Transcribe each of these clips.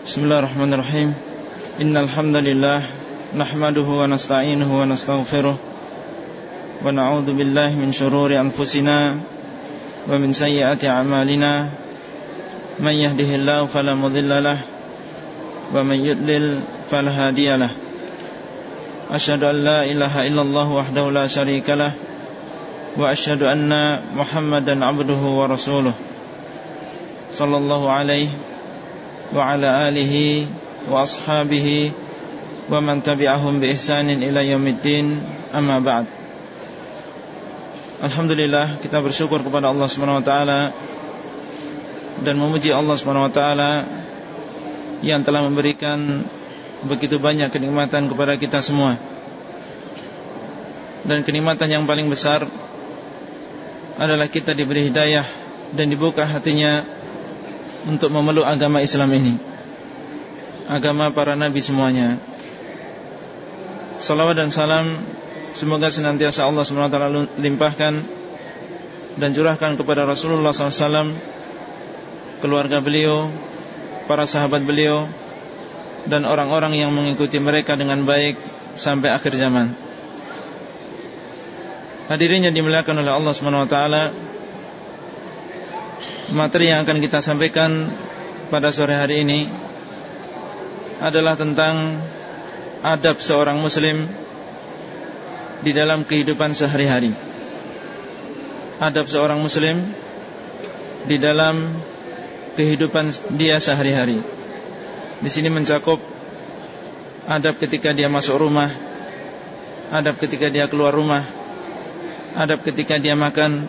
Bismillahirrahmanirrahim. Innalhamdulillah nahmaduhu wa nasta'inuhu wa nastaghfiruh. Wa na'udzu billahi min shururi anfusina wa min sayyiati a'malina. Man yahdihillahu fala wa man yudlil fala hadiya an la ilaha illallah wahdahu la sharikalah. wa asyhadu anna Muhammadan 'abduhu wa rasuluh. Sallallahu alaihi وعلى آله وأصحابه ومن تبعهم بإحسان إلى يوم الدين أما بعد Alhamdulillah kita bersyukur kepada Allah SWT Dan memuji Allah SWT Yang telah memberikan Begitu banyak kenikmatan kepada kita semua Dan kenikmatan yang paling besar Adalah kita diberi hidayah Dan dibuka hatinya untuk memeluk agama Islam ini. Agama para nabi semuanya. Salawat dan salam Semoga senantiasa Allah SWT limpahkan Dan curahkan kepada Rasulullah SAW Keluarga beliau Para sahabat beliau Dan orang-orang yang mengikuti mereka dengan baik Sampai akhir zaman. Hadirin yang dimuliakan oleh Allah SWT Materi yang akan kita sampaikan Pada sore hari ini Adalah tentang Adab seorang muslim di dalam kehidupan sehari-hari. Adab seorang muslim di dalam kehidupan dia sehari-hari. Di sini mencakup adab ketika dia masuk rumah, adab ketika dia keluar rumah, adab ketika dia makan,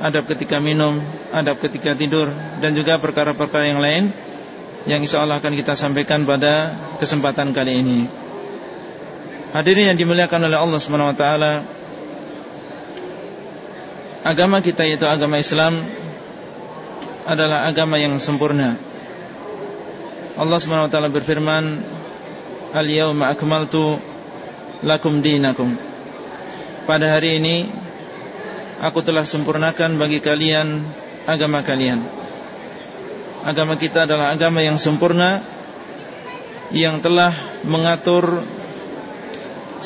adab ketika minum, adab ketika tidur dan juga perkara-perkara yang lain yang insya Allah akan kita sampaikan pada kesempatan kali ini. Hadirin yang dimuliakan oleh Allah Subhanahu wa taala. Agama kita yaitu agama Islam adalah agama yang sempurna. Allah Subhanahu wa taala berfirman, "Al-yauma akmaltu lakum dinakum." Pada hari ini aku telah sempurnakan bagi kalian agama kalian. Agama kita adalah agama yang sempurna yang telah mengatur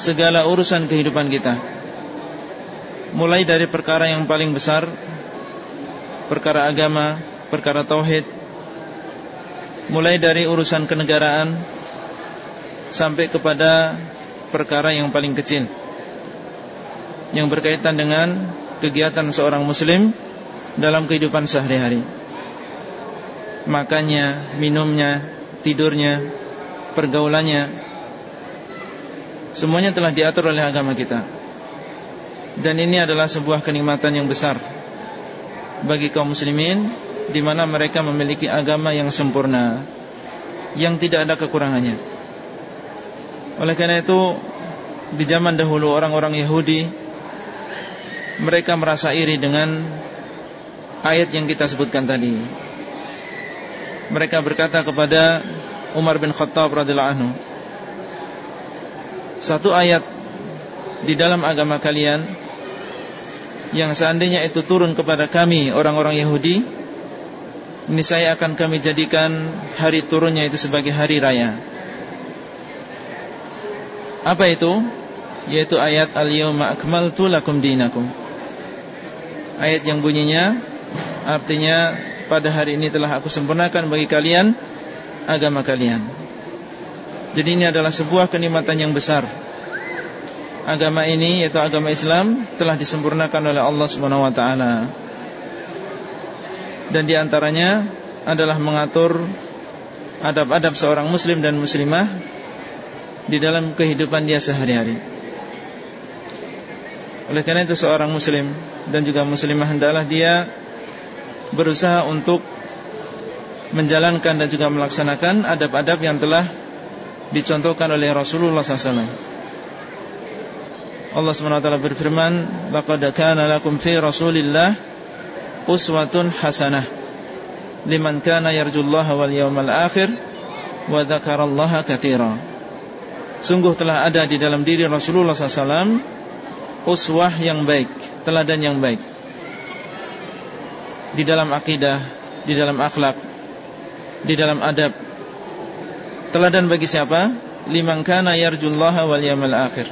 segala urusan kehidupan kita Mulai dari perkara yang paling besar Perkara agama Perkara tauhid Mulai dari urusan kenegaraan Sampai kepada Perkara yang paling kecil Yang berkaitan dengan Kegiatan seorang muslim Dalam kehidupan sehari-hari. Makannya Minumnya Tidurnya Pergaulannya Semuanya telah diatur oleh agama kita. Dan ini adalah sebuah kenikmatan yang besar Bagi kaum muslimin di mana mereka memiliki agama yang sempurna Yang tidak ada kekurangannya. Oleh karena itu Di zaman dahulu orang-orang Yahudi Mereka merasa iri dengan Ayat yang kita sebutkan tadi. Mereka berkata kepada Umar bin Khattab radhiyallahu anhu satu ayat di dalam agama kalian yang seandainya itu turun kepada kami orang-orang Yahudi ini saya akan kami jadikan hari turunnya itu sebagai hari raya. Apa itu? Yaitu ayat al-yawma akmaltu lakum dinakum ayat yang bunyinya artinya pada hari ini telah aku sempurnakan bagi kalian agama kalian. Jadi ini adalah sebuah kenikmatan yang besar. Agama ini yaitu agama Islam Telah disempurnakan oleh Allah SWT Dan di antaranya adalah mengatur Adab-adab seorang muslim dan muslimah Di dalam kehidupan dia sehari-hari Oleh karena itu seorang muslim Dan juga muslimah hendaklah dia Berusaha untuk Menjalankan dan juga melaksanakan Adab-adab yang telah dicontohkan oleh Rasulullah SAW. Allah SWT berfirman, "Laqad kana lakum fi Rasulillah uswatun hasanah liman kana yarjullaha wal yawmal akhir wa dzakarallaha katsira." Sungguh telah ada di dalam diri Rasulullah SAW uswah yang baik, teladan yang baik. Di dalam akidah, di dalam akhlak, di dalam adab, Teladan bagi siapa? Liman kana yarjullaha wal yaumil akhir.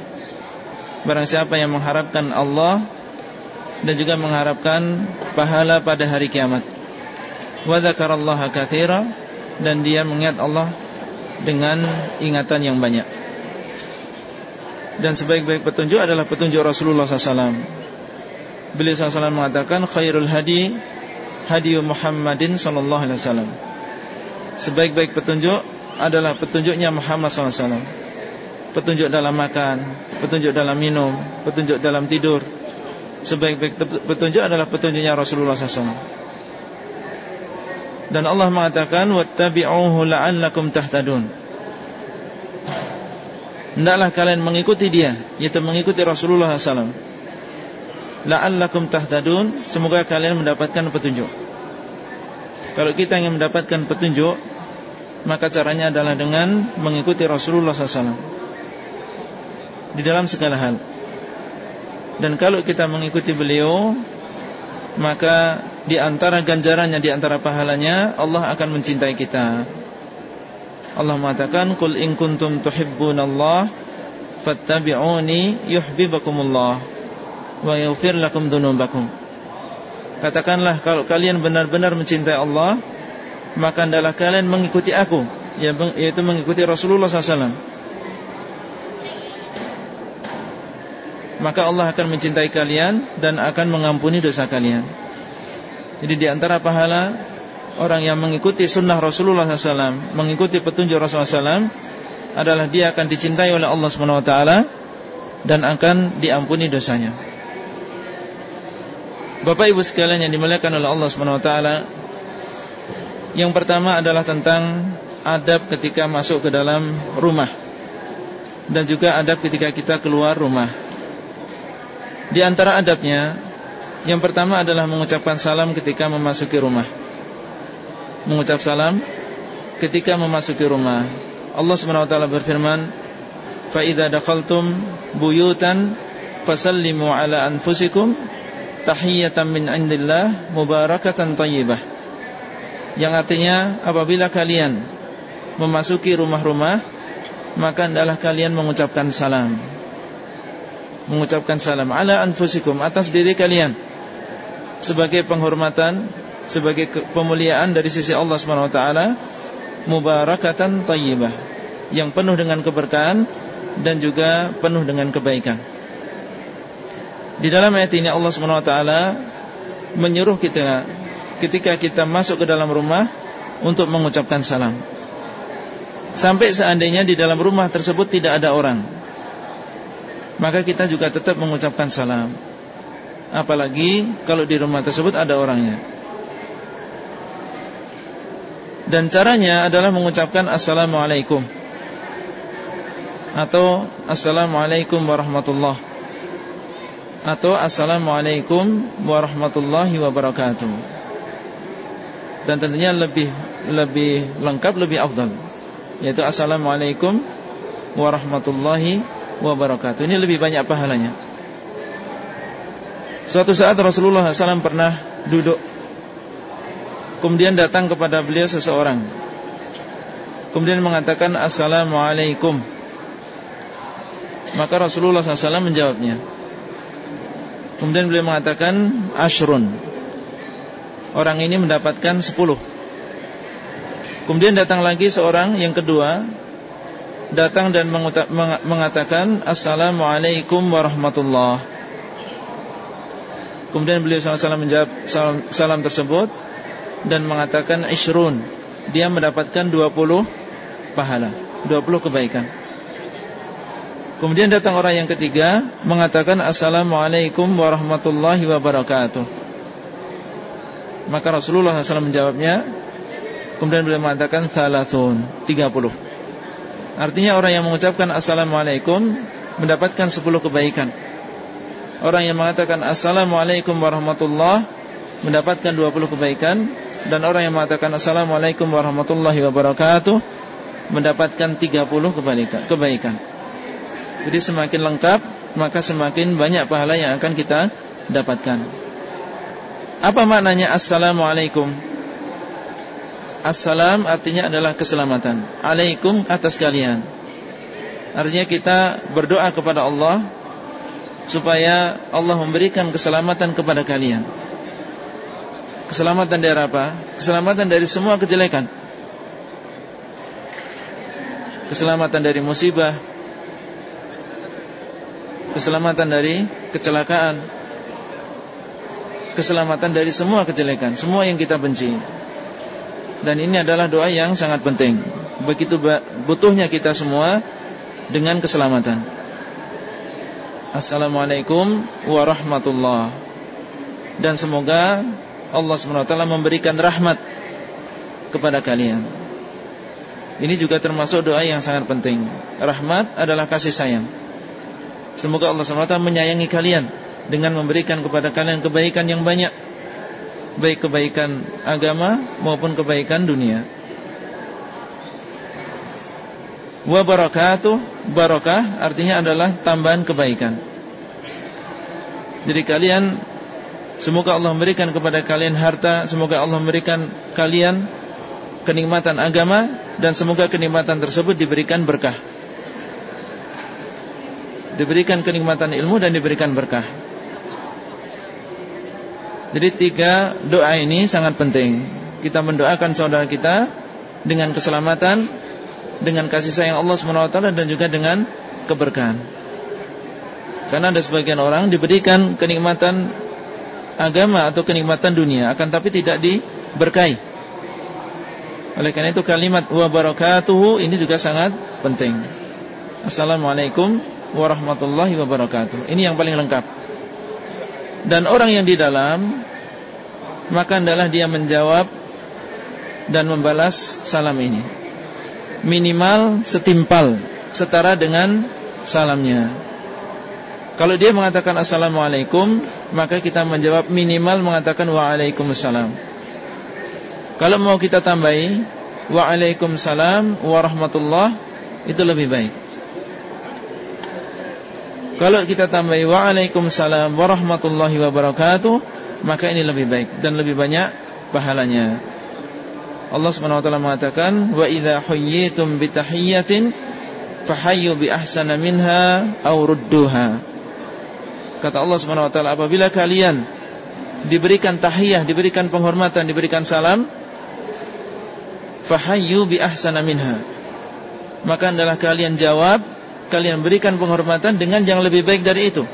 Barang siapa yang mengharapkan Allah dan juga mengharapkan pahala pada hari kiamat. Wa dzakarallaha katsira dan dia mengingat Allah dengan ingatan yang banyak. Dan sebaik-baik petunjuk adalah petunjuk Rasulullah SAW. Beliau SAW mengatakan khairul hadi hadi Muhammadin sallallahu alaihi wasallam. Sebaik-baik petunjuk adalah petunjuknya Muhammad SAW. Petunjuk dalam makan, petunjuk dalam minum, petunjuk dalam tidur. Sebaik-baik petunjuk adalah petunjuknya Rasulullah SAW. Dan Allah mengatakan wattabi'uhu la'allakum tahtadun. Hendaklah kalian mengikuti dia Yaitu mengikuti Rasulullah SAW La'allakum tahtadun Semoga kalian mendapatkan petunjuk. Kalau kita ingin mendapatkan petunjuk Maka caranya adalah dengan Mengikuti Rasulullah SAW Di dalam segala hal. Dan kalau kita mengikuti beliau Maka di antara ganjarannya Di antara pahalanya Allah akan mencintai kita Allah mengatakan Qul in kuntum tuhibbunallah fattabi'uni yuhibbukumullah wa yaghfir lakum dzunubakum. Katakanlah kalau kalian benar-benar mencintai Allah maka hendaklah kalian mengikuti aku ya, yaitu mengikuti Rasulullah SAW. Maka Allah akan mencintai kalian dan akan mengampuni dosa kalian. Jadi di antara pahala orang yang mengikuti sunnah Rasulullah SAW, mengikuti petunjuk Rasulullah SAW, adalah dia akan dicintai oleh Allah SWT dan akan diampuni dosanya. Bapak Ibu sekalian yang dimuliakan oleh Allah SWT, yang pertama adalah tentang adab ketika masuk ke dalam rumah dan juga adab ketika kita keluar rumah. Di antara adabnya, yang pertama adalah mengucapkan salam ketika memasuki rumah mengucap salam ketika memasuki rumah. Allah Subhanahu wa taala berfirman, "Fa idza dakhaltum buyutan fasallimu ala anfusikum tahiyatan min indillah mubarakatan thayyibah." Yang artinya apabila kalian memasuki rumah-rumah maka hendaklah kalian mengucapkan salam. Mengucapkan salam ala anfusikum atas diri kalian sebagai penghormatan sebagai pemuliaan dari sisi Allah Subhanahu wa taala mubarakatan thayyibah yang penuh dengan keberkahan dan juga penuh dengan kebaikan. Di dalam ayat ini Allah Subhanahu wa taala menyuruh kita ketika kita masuk ke dalam rumah untuk mengucapkan salam. Sampai seandainya di dalam rumah tersebut tidak ada orang, maka kita juga tetap mengucapkan salam. Apalagi kalau di rumah tersebut ada orangnya. Dan caranya adalah mengucapkan Assalamualaikum. Atau Assalamualaikum warahmatullah. Atau Assalamualaikum warahmatullahi wabarakatuh. Dan tentunya lebih lebih lengkap, lebih afdal. Yaitu Assalamualaikum warahmatullahi wabarakatuh. Ini lebih banyak pahalanya. Suatu saat Rasulullah SAW pernah duduk Kemudian datang kepada beliau seseorang. Kemudian mengatakan Assalamualaikum. Maka Rasulullah SAW menjawabnya. Kemudian beliau mengatakan Ashrun. Orang ini mendapatkan sepuluh. Kemudian datang lagi seorang yang kedua Datang dan mengatakan Assalamualaikum warahmatullah. Kemudian beliau SAW menjawab salam, salam tersebut dan mengatakan ishrun. Dia mendapatkan 20 pahala 20 kebaikan. Kemudian datang orang yang ketiga Mengatakan Assalamualaikum warahmatullahi wabarakatuh. Maka Rasulullah SAW menjawabnya Kemudian beliau mengatakan Thalathun 30 Artinya orang yang mengucapkan Assalamualaikum Mendapatkan 10 kebaikan. Orang yang mengatakan Assalamualaikum warahmatullahi Mendapatkan 20 kebaikan. Dan orang yang mengatakan Assalamualaikum warahmatullahi wabarakatuh Mendapatkan 30 kebaikan, kebaikan. Jadi semakin lengkap Maka semakin banyak pahala yang akan kita dapatkan. Apa maknanya Assalamualaikum? Assalam artinya adalah keselamatan. Alaikum atas kalian. Artinya kita berdoa kepada Allah Supaya Allah memberikan keselamatan kepada kalian Keselamatan dari apa? Keselamatan dari semua kejelekan. Keselamatan dari musibah. Keselamatan dari kecelakaan. Keselamatan dari semua kejelekan Semua yang kita benci. Dan ini adalah doa yang sangat penting. Begitu butuhnya kita semua Dengan keselamatan. Assalamualaikum warahmatullah. Dan semoga Allah SWT memberikan rahmat Kepada kalian. Ini juga termasuk doa yang sangat penting. Rahmat adalah kasih sayang. Semoga Allah SWT menyayangi kalian Dengan memberikan kepada kalian kebaikan yang banyak. Baik kebaikan agama maupun kebaikan dunia. Wa barakatuh, barakah artinya adalah tambahan kebaikan. Jadi kalian semoga Allah memberikan kepada kalian harta, semoga Allah memberikan kalian kenikmatan agama dan semoga kenikmatan tersebut diberikan berkah. Diberikan kenikmatan ilmu dan diberikan berkah. Jadi tiga doa ini sangat penting Kita mendoakan saudara kita Dengan keselamatan Dengan kasih sayang Allah SWT Dan juga dengan keberkahan Karena ada sebagian orang Diberikan kenikmatan Agama atau kenikmatan dunia Akan tapi tidak diberkahi. Oleh karena itu kalimat Wa barakatuhu ini juga sangat penting. Assalamualaikum warahmatullahi wabarakatuh. Ini yang paling lengkap. Dan orang yang di dalam maka adalah dia menjawab dan membalas salam ini. Minimal setimpal setara dengan salamnya kalau dia mengatakan assalamualaikum maka kita menjawab minimal mengatakan waalaikumsalam. Kalau mau kita tambahi waalaikumsalam warahmatullah itu lebih baik. Kalau kita tambahi Waalaikumsalam warahmatullahi wabarakatuh Maka ini lebih baik Dan lebih banyak pahalanya. Allah SWT mengatakan Wa idha huyyitum bitahiyyatin Fahayyu bi ahsana minha Awrudduha Kata Allah SWT Apabila kalian Diberikan tahiyah, diberikan penghormatan Diberikan salam Fahayyu bi ahsana minha. Maka adalah kalian jawab kalian berikan penghormatan dengan yang lebih baik dari itu.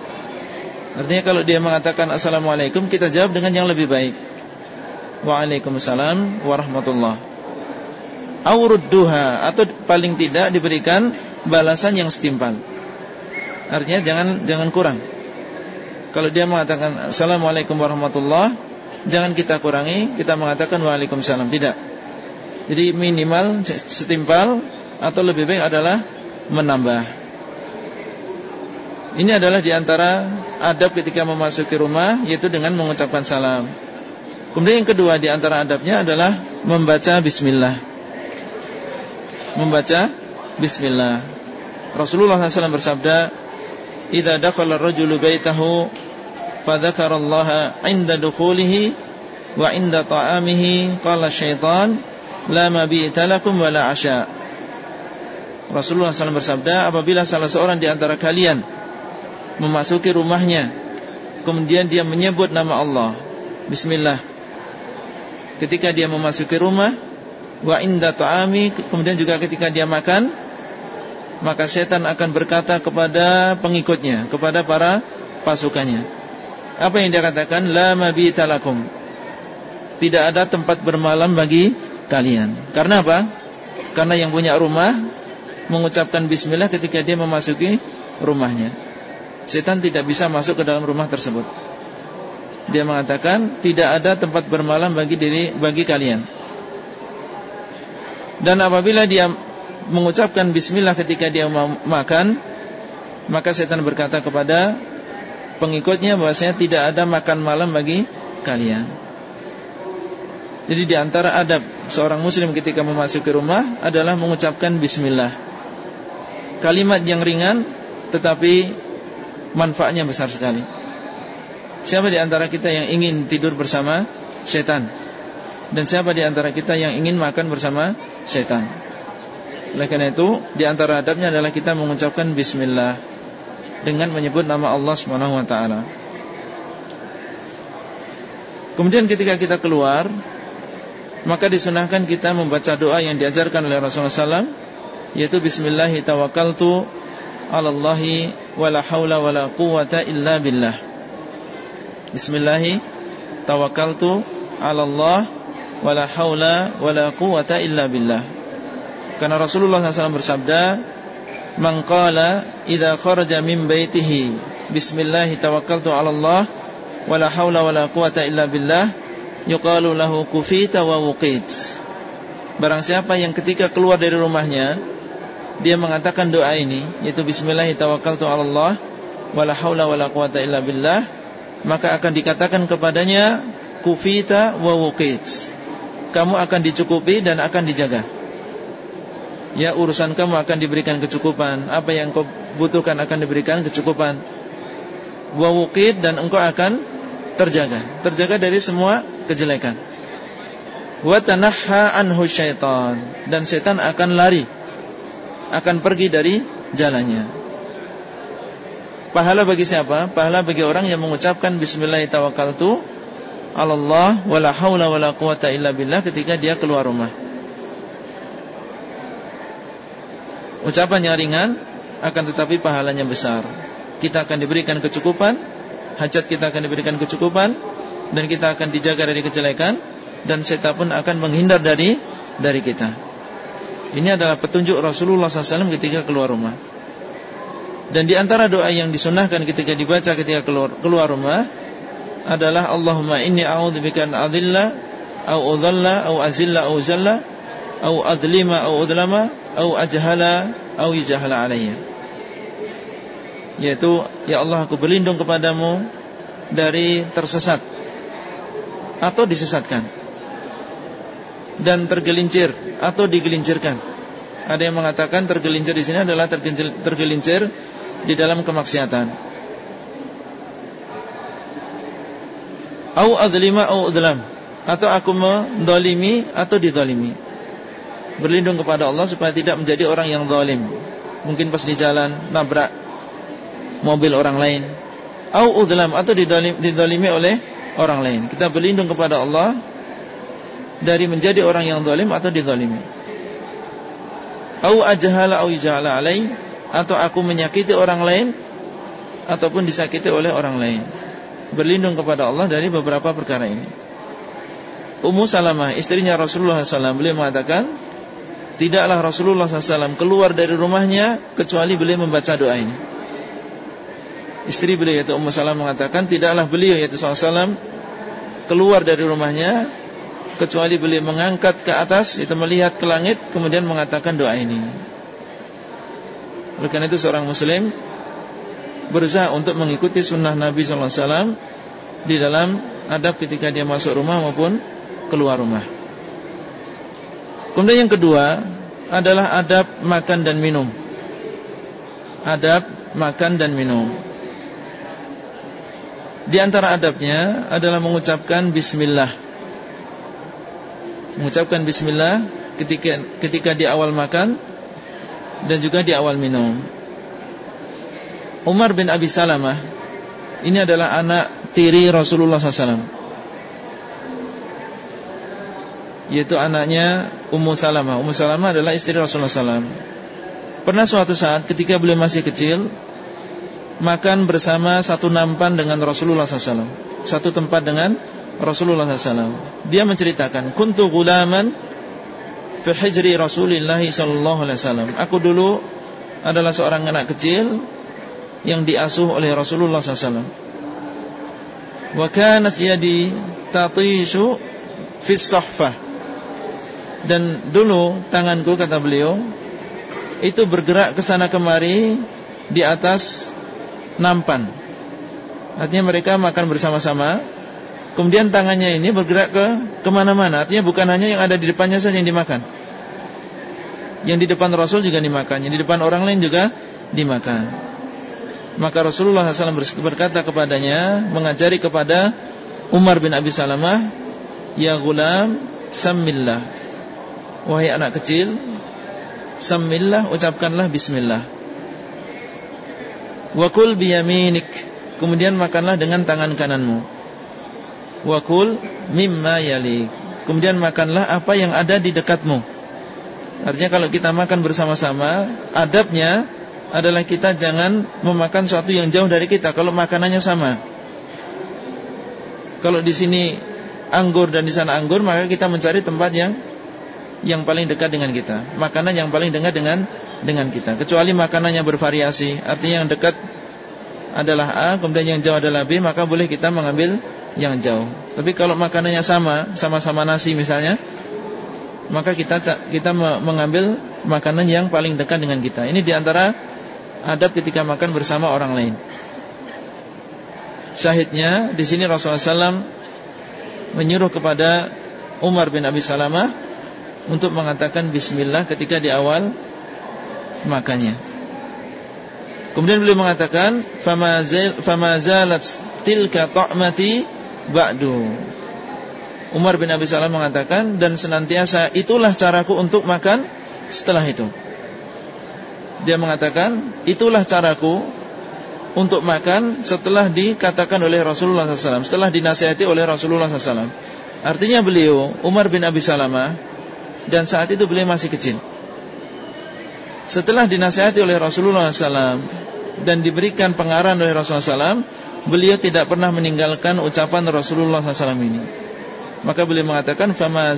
Artinya kalau dia mengatakan Assalamualaikum Kita jawab dengan yang lebih baik. Waalaikumsalam Warahmatullah. Aurudduha Atau paling tidak diberikan Balasan yang setimpal. Artinya jangan jangan kurang Kalau dia mengatakan Assalamualaikum warahmatullah Jangan kita kurangi Kita mengatakan Waalaikumsalam. Tidak. Jadi minimal setimpal Atau lebih baik adalah Menambah. Ini adalah di antara adab ketika memasuki rumah Yaitu dengan mengucapkan salam. Kemudian yang kedua di antara adabnya adalah Membaca bismillah. Membaca bismillah. Rasulullah SAW bersabda Iza dakhala rajulu baitahu Fadhakarallaha inda dukhulihi Wa inda ta'amihi Qala syaitan La mabi'ta lakum wa la asya Rasulullah SAW bersabda Apabila salah seorang di antara kalian memasuki rumahnya kemudian dia menyebut nama Allah bismillah. Ketika dia memasuki rumah wa inda ta'ami kemudian juga ketika dia makan maka setan akan berkata kepada pengikutnya kepada para pasukannya. Apa yang dia katakan? La mabita lakum. Tidak ada tempat bermalam bagi kalian. Karena apa? Karena yang punya rumah mengucapkan bismillah ketika dia memasuki rumahnya. Setan tidak bisa masuk ke dalam rumah tersebut. Dia mengatakan Tidak ada tempat bermalam bagi diri Bagi kalian. Dan apabila dia Mengucapkan bismillah ketika dia makan Maka setan berkata kepada Pengikutnya bahwasanya tidak ada makan malam bagi kalian Jadi di antara adab Seorang muslim ketika memasuki rumah Adalah mengucapkan bismillah Kalimat yang ringan Tetapi manfaatnya besar sekali. Siapa di antara kita yang ingin tidur bersama setan? Dan siapa di antara kita yang ingin makan bersama setan? Oleh karena itu, di antara adabnya adalah kita mengucapkan bismillah dengan menyebut nama Allah Subhanahu wa taala. Kemudian ketika kita keluar, maka disunahkan kita membaca doa yang diajarkan oleh Rasulullah SAW, yaitu Bismillahi tawakkaltu ala Allahi wa la hawla wa la quwata illa billah. Bismillahi tawakkaltu ala Allah wa la hawla wa la quwata illa billah. Karena Rasulullah SAW bersabda, "Man qala idza kharaja min baitihi bismillahi tawakkaltu 'ala Allah wa la haula wa la quwata illa billah yuqalu lahu kufita wa wuqit." Barang siapa yang ketika keluar dari rumahnya dia mengatakan doa ini yaitu bismillahi tawakkaltu 'ala Allah wa la haula wa la quwata illa billah maka akan dikatakan kepadanya kufita wa wuqit. Kamu akan dicukupi dan akan dijaga ya urusan kamu akan diberikan kecukupan. Apa yang kau butuhkan akan diberikan kecukupan. Wa wuqid dan engkau akan terjaga. Terjaga dari semua kejelekan. Anhu dan setan akan lari. Akan pergi dari jalannya. Pahala bagi siapa? Pahala bagi orang yang mengucapkan bismillahirrahmanirrahim Allah wala haula wala quwata illa billah ketika dia keluar rumah Ucapannya ringan akan tetapi pahalanya besar. Kita akan diberikan kecukupan, hajat kita akan diberikan kecukupan dan kita akan dijaga dari kejelekan dan setan pun akan menghindar dari dari kita. Ini adalah petunjuk Rasulullah SAW ketika keluar rumah. Dan di antara doa yang disunahkan ketika dibaca ketika keluar, keluar rumah adalah Allahumma inni a'udzubika an adilla au udhalla au azilla au zalla au adlima au udlama au ajhala au yajhala alayya yaitu ya Allah aku berlindung kepadamu dari tersesat atau disesatkan. Dan tergelincir atau digelincirkan. Ada yang mengatakan tergelincir di sini adalah tergelincir, tergelincir di dalam kemaksiatan. Au adlima au udlam. Atau aku mendolimi atau didolimi berlindung kepada Allah supaya tidak menjadi orang yang zalim. Mungkin pas di jalan nabrak mobil orang lain, au udlam atau didolimi oleh orang lain. Kita berlindung kepada Allah dari menjadi orang yang zalim atau didolimi. Au ajhala au jahala alaih atau aku menyakiti orang lain ataupun disakiti oleh orang lain. Berlindung kepada Allah dari beberapa perkara ini. Ummu Salamah, istrinya Rasulullah SAW, beliau mengatakan, Tidaklah Rasulullah SAW keluar dari rumahnya Kecuali beliau membaca doa ini. Istri beliau yaitu Ummu Salam mengatakan Tidaklah beliau yaitu SAW Keluar dari rumahnya Kecuali beliau mengangkat ke atas Itu melihat ke langit Kemudian mengatakan doa ini. Oleh karena itu seorang muslim Berusaha untuk mengikuti sunnah Nabi SAW Di dalam adab ketika dia masuk rumah maupun keluar rumah Kemudian yang kedua adalah adab makan dan minum. Adab makan dan minum. Di antara adabnya adalah mengucapkan bismillah. Mengucapkan bismillah ketika ketika di awal makan dan juga di awal minum. Umar bin Abi Salamah ini adalah anak tiri Rasulullah SAW yaitu anaknya Ummu Salamah. Ummu Salamah adalah istri Rasulullah SAW. Pernah suatu saat ketika beliau masih kecil makan bersama satu nampan dengan Rasulullah SAW, satu tempat dengan Rasulullah SAW. Dia menceritakan, kuntu gulaman fi hijri Rasulullah SAW. Aku dulu adalah seorang anak kecil yang diasuh oleh Rasulullah SAW. Wa kanat yadi tatishu fi sahfah dan dulu tanganku kata beliau itu bergerak ke sana kemari di atas nampan. Artinya mereka makan bersama-sama. Kemudian tangannya ini bergerak ke ke mana-mana. Artinya bukan hanya yang ada di depannya saja yang dimakan. Yang di depan Rasul juga dimakan. Yang di depan orang lain juga dimakan. Maka Rasulullah SAW berkata kepadanya, mengajari kepada Umar bin Abi Salamah Ya gulam Sammillah Wahai anak kecil Sammillah ucapkanlah bismillah. Wakul biyaminik Kemudian makanlah dengan tangan kananmu. Wakul mimma yalik Kemudian makanlah apa yang ada di dekatmu. Artinya kalau kita makan bersama-sama Adabnya adalah kita jangan memakan sesuatu yang jauh dari kita Kalau makanannya sama. Kalau di sini anggur dan di sana anggur Maka kita mencari tempat yang Yang paling dekat dengan kita Makanan yang paling dekat dengan dengan kita Kecuali makanannya bervariasi Artinya yang dekat adalah A Kemudian yang jauh adalah B Maka boleh kita mengambil yang jauh. Tapi kalau makanannya sama, sama-sama nasi misalnya, maka kita kita mengambil makanan yang paling dekat dengan kita. Ini di antara adab ketika makan bersama orang lain. Syahidnya di sini Rasulullah SAW menyuruh kepada Umar bin Abi Salamah untuk mengatakan Bismillah ketika di awal makannya. Kemudian beliau mengatakan, "Fama zalat tilka ta'mati ba'du. Umar bin Abi Salam mengatakan dan senantiasa itulah caraku untuk makan setelah itu. Dia mengatakan itulah caraku untuk makan setelah dikatakan oleh Rasulullah SAW, setelah dinasihati oleh Rasulullah SAW. Artinya beliau Umar bin Abi Salamah dan saat itu beliau masih kecil. Setelah dinasihati oleh Rasulullah SAW dan diberikan pengarahan oleh Rasulullah SAW, beliau tidak pernah meninggalkan ucapan Rasulullah SAW ini. Maka beliau mengatakan, "Fama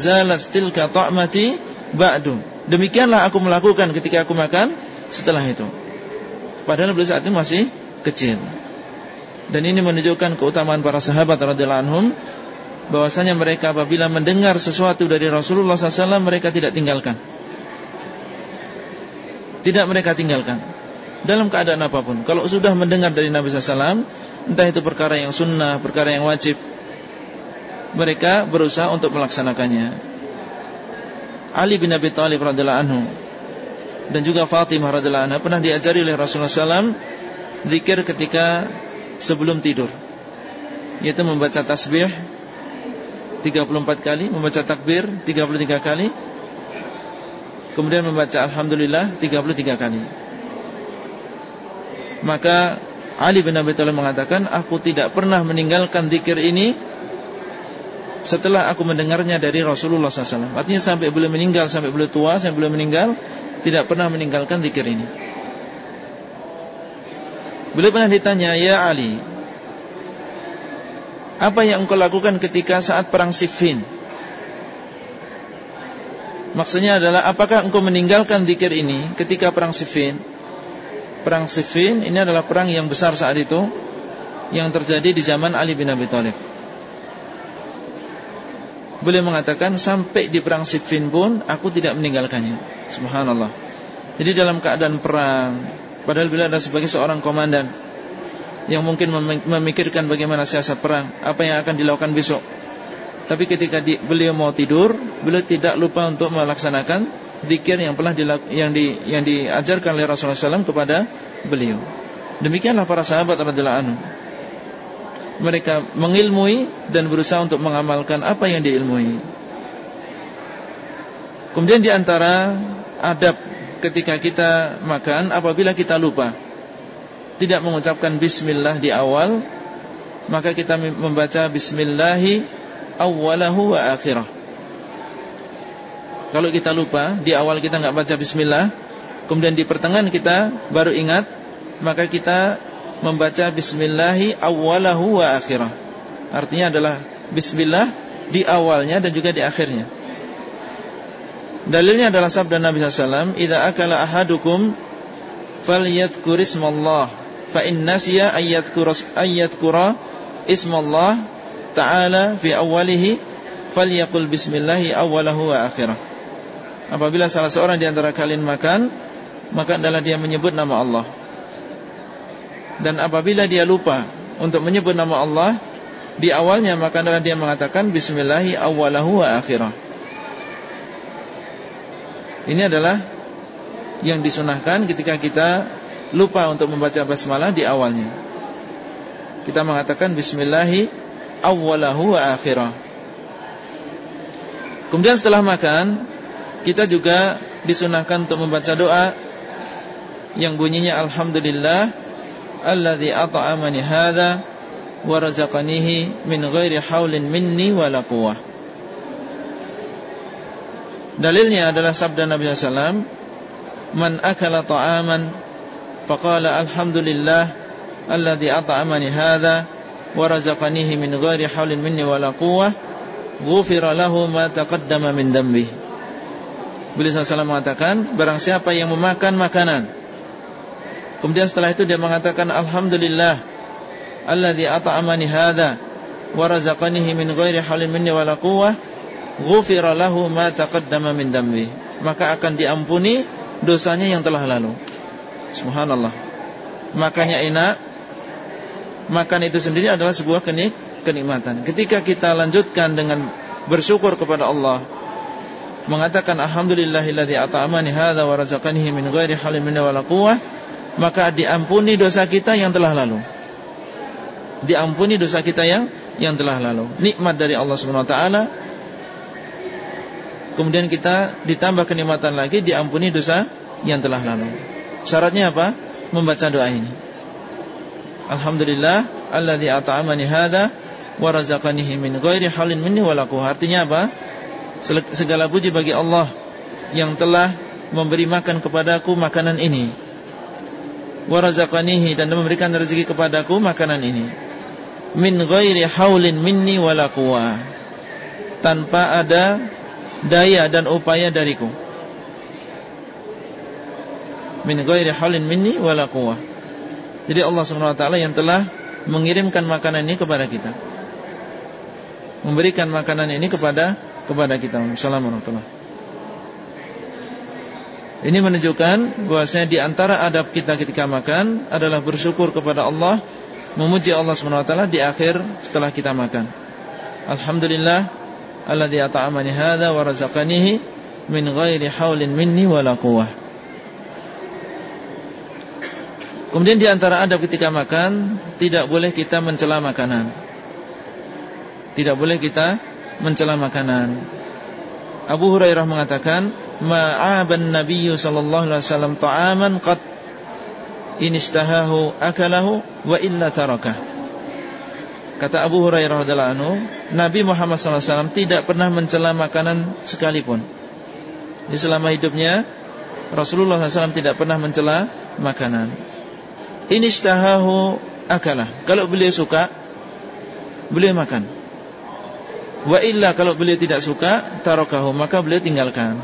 tilka ta'mati ba'du." Demikianlah aku melakukan ketika aku makan setelah itu. Padahal beliau saat itu masih kecil. Dan ini menunjukkan keutamaan para sahabat radhiyallahu anhum bahwasanya mereka apabila mendengar sesuatu dari Rasulullah SAW mereka tidak tinggalkan. Tidak mereka tinggalkan dalam keadaan apa pun. Kalau sudah mendengar dari Nabi SAW entah itu perkara yang sunnah, perkara yang wajib, mereka berusaha untuk melaksanakannya. Ali bin Abi Thalib radhiyallahu anhu dan juga Fatimah radhiyallahu anha pernah diajari oleh Rasulullah SAW zikir ketika sebelum tidur, yaitu membaca tasbih 34 kali, membaca takbir 33 kali, kemudian membaca alhamdulillah 33 kali. Maka Ali bin Abi Thalib mengatakan, aku tidak pernah meninggalkan zikir ini setelah aku mendengarnya dari Rasulullah SAW. Artinya sampai beliau meninggal, sampai beliau tua, sampai beliau meninggal, tidak pernah meninggalkan zikir ini. Beliau pernah ditanya, Ya Ali, apa yang engkau lakukan ketika saat perang Siffin? Maksudnya adalah apakah engkau meninggalkan zikir ini ketika perang Siffin? perang Siffin ini adalah perang yang besar saat itu yang terjadi di zaman Ali bin Abi Thalib. Beliau mengatakan sampai di perang Siffin pun aku tidak meninggalkannya. Subhanallah. Jadi dalam keadaan perang, padahal beliau adalah sebagai seorang komandan yang mungkin memikirkan bagaimana siasat perang, apa yang akan dilakukan besok. Tapi ketika di, beliau mau tidur, beliau tidak lupa untuk melaksanakan zikir yang pernah yang di yang diajarkan oleh Rasulullah SAW kepada beliau. Demikianlah para sahabat radhiyallahu anhu. Mereka mengilmui dan berusaha untuk mengamalkan apa yang diilmui. Kemudian di antara adab ketika kita makan apabila kita lupa tidak mengucapkan bismillah di awal maka kita membaca bismillahi awwalahu wa akhirah. Kalau kita lupa Di awal kita nggak baca bismillah Kemudian di pertengahan kita baru ingat Maka kita membaca bismillahi awalahu wa akhirah. Artinya adalah bismillah Di awalnya dan juga di akhirnya. Dalilnya adalah sabda Nabi SAW Iza akala ahadukum Falyadkur ismallah Fa in nasiya ayyadkura Ismallah Ta'ala fi awalihi Falyakul bismillahi awalahu wa akhirah. Apabila salah seorang di antara kalian makan Maka adalah dia menyebut nama Allah. Dan apabila dia lupa Untuk menyebut nama Allah Di awalnya maka adalah dia mengatakan Bismillahi awalahu wa akhirah. Ini adalah Yang disunahkan ketika kita Lupa untuk membaca basmalah di awalnya. Kita mengatakan Bismillahi awalahu wa akhirah Kemudian setelah makan Kita juga disunahkan untuk membaca doa Yang bunyinya Alhamdulillah Alladhi ata'amani hadha Wa razaqanihi min ghairi hawlin minni wa quwwah. Dalilnya adalah sabda Nabi SAW Man akala ta'aman Alhamdulillah Alladhi ata'amani hadha Wa razaqanihi min ghairi hawlin minni wa la quwwah Ghufira lahu ma taqaddama min dambi. Beliau SAW mengatakan Barang siapa yang memakan makanan Kemudian setelah itu dia mengatakan Alhamdulillah Alladhi ata'amani hadha Wa razaqanihi min ghairi hawlin minni wa la quwwah ghufira lahu ma taqaddama min dambi. Maka akan diampuni dosanya yang telah lalu subhanallah. Makanya enak makan itu sendiri adalah sebuah kenik kenikmatan. Ketika kita lanjutkan dengan bersyukur kepada Allah mengatakan alhamdulillahilladzi at'amani hadza wa razaqanihi min ghairi halin minna maka diampuni dosa kita yang telah lalu. Diampuni dosa kita yang yang telah lalu. Nikmat dari Allah Subhanahu wa taala. Kemudian kita ditambah kenikmatan lagi Diampuni dosa yang telah lalu Syaratnya apa? Membaca doa ini. Alhamdulillah Alladhi ata'amani hadha Wa razaqanihi min ghairi halin minni walaku Artinya apa? Segala puji bagi Allah Yang telah memberi makan kepadaku makanan ini. Wa razaqanihi Dan memberikan rezeki kepadaku makanan ini. Min ghairi haulin minni walaku Tanpa ada daya dan upaya dariku min ghairi halin minni wala quwwah jadi Allah Subhanahu wa taala yang telah mengirimkan makanan ini kepada kita memberikan makanan ini kepada kepada kita Assalamualaikum ini menunjukkan bahwasanya di antara adab kita ketika makan adalah bersyukur kepada Allah, memuji Allah Subhanahu wa taala di akhir setelah kita makan. Alhamdulillah alladhi at'amani hadha wa razaqanihi min ghairi haulin minni wala quwwah. Kemudian di antara adab ketika makan tidak boleh kita mencela makanan. Tidak boleh kita mencela makanan. Abu Hurairah mengatakan, "Ma'aban Nabi sallallahu alaihi wasallam ta'aman qad in istahahu akalahu wa illa tarakah." Kata Abu Hurairah radhiyallahu anhu, Nabi Muhammad SAW tidak pernah mencela makanan sekalipun. Di selama hidupnya Rasulullah SAW tidak pernah mencela makanan. Ini istahahu akalah. Kalau beliau suka, beliau makan. Wa illa kalau beliau tidak suka, tarokahu maka beliau tinggalkan.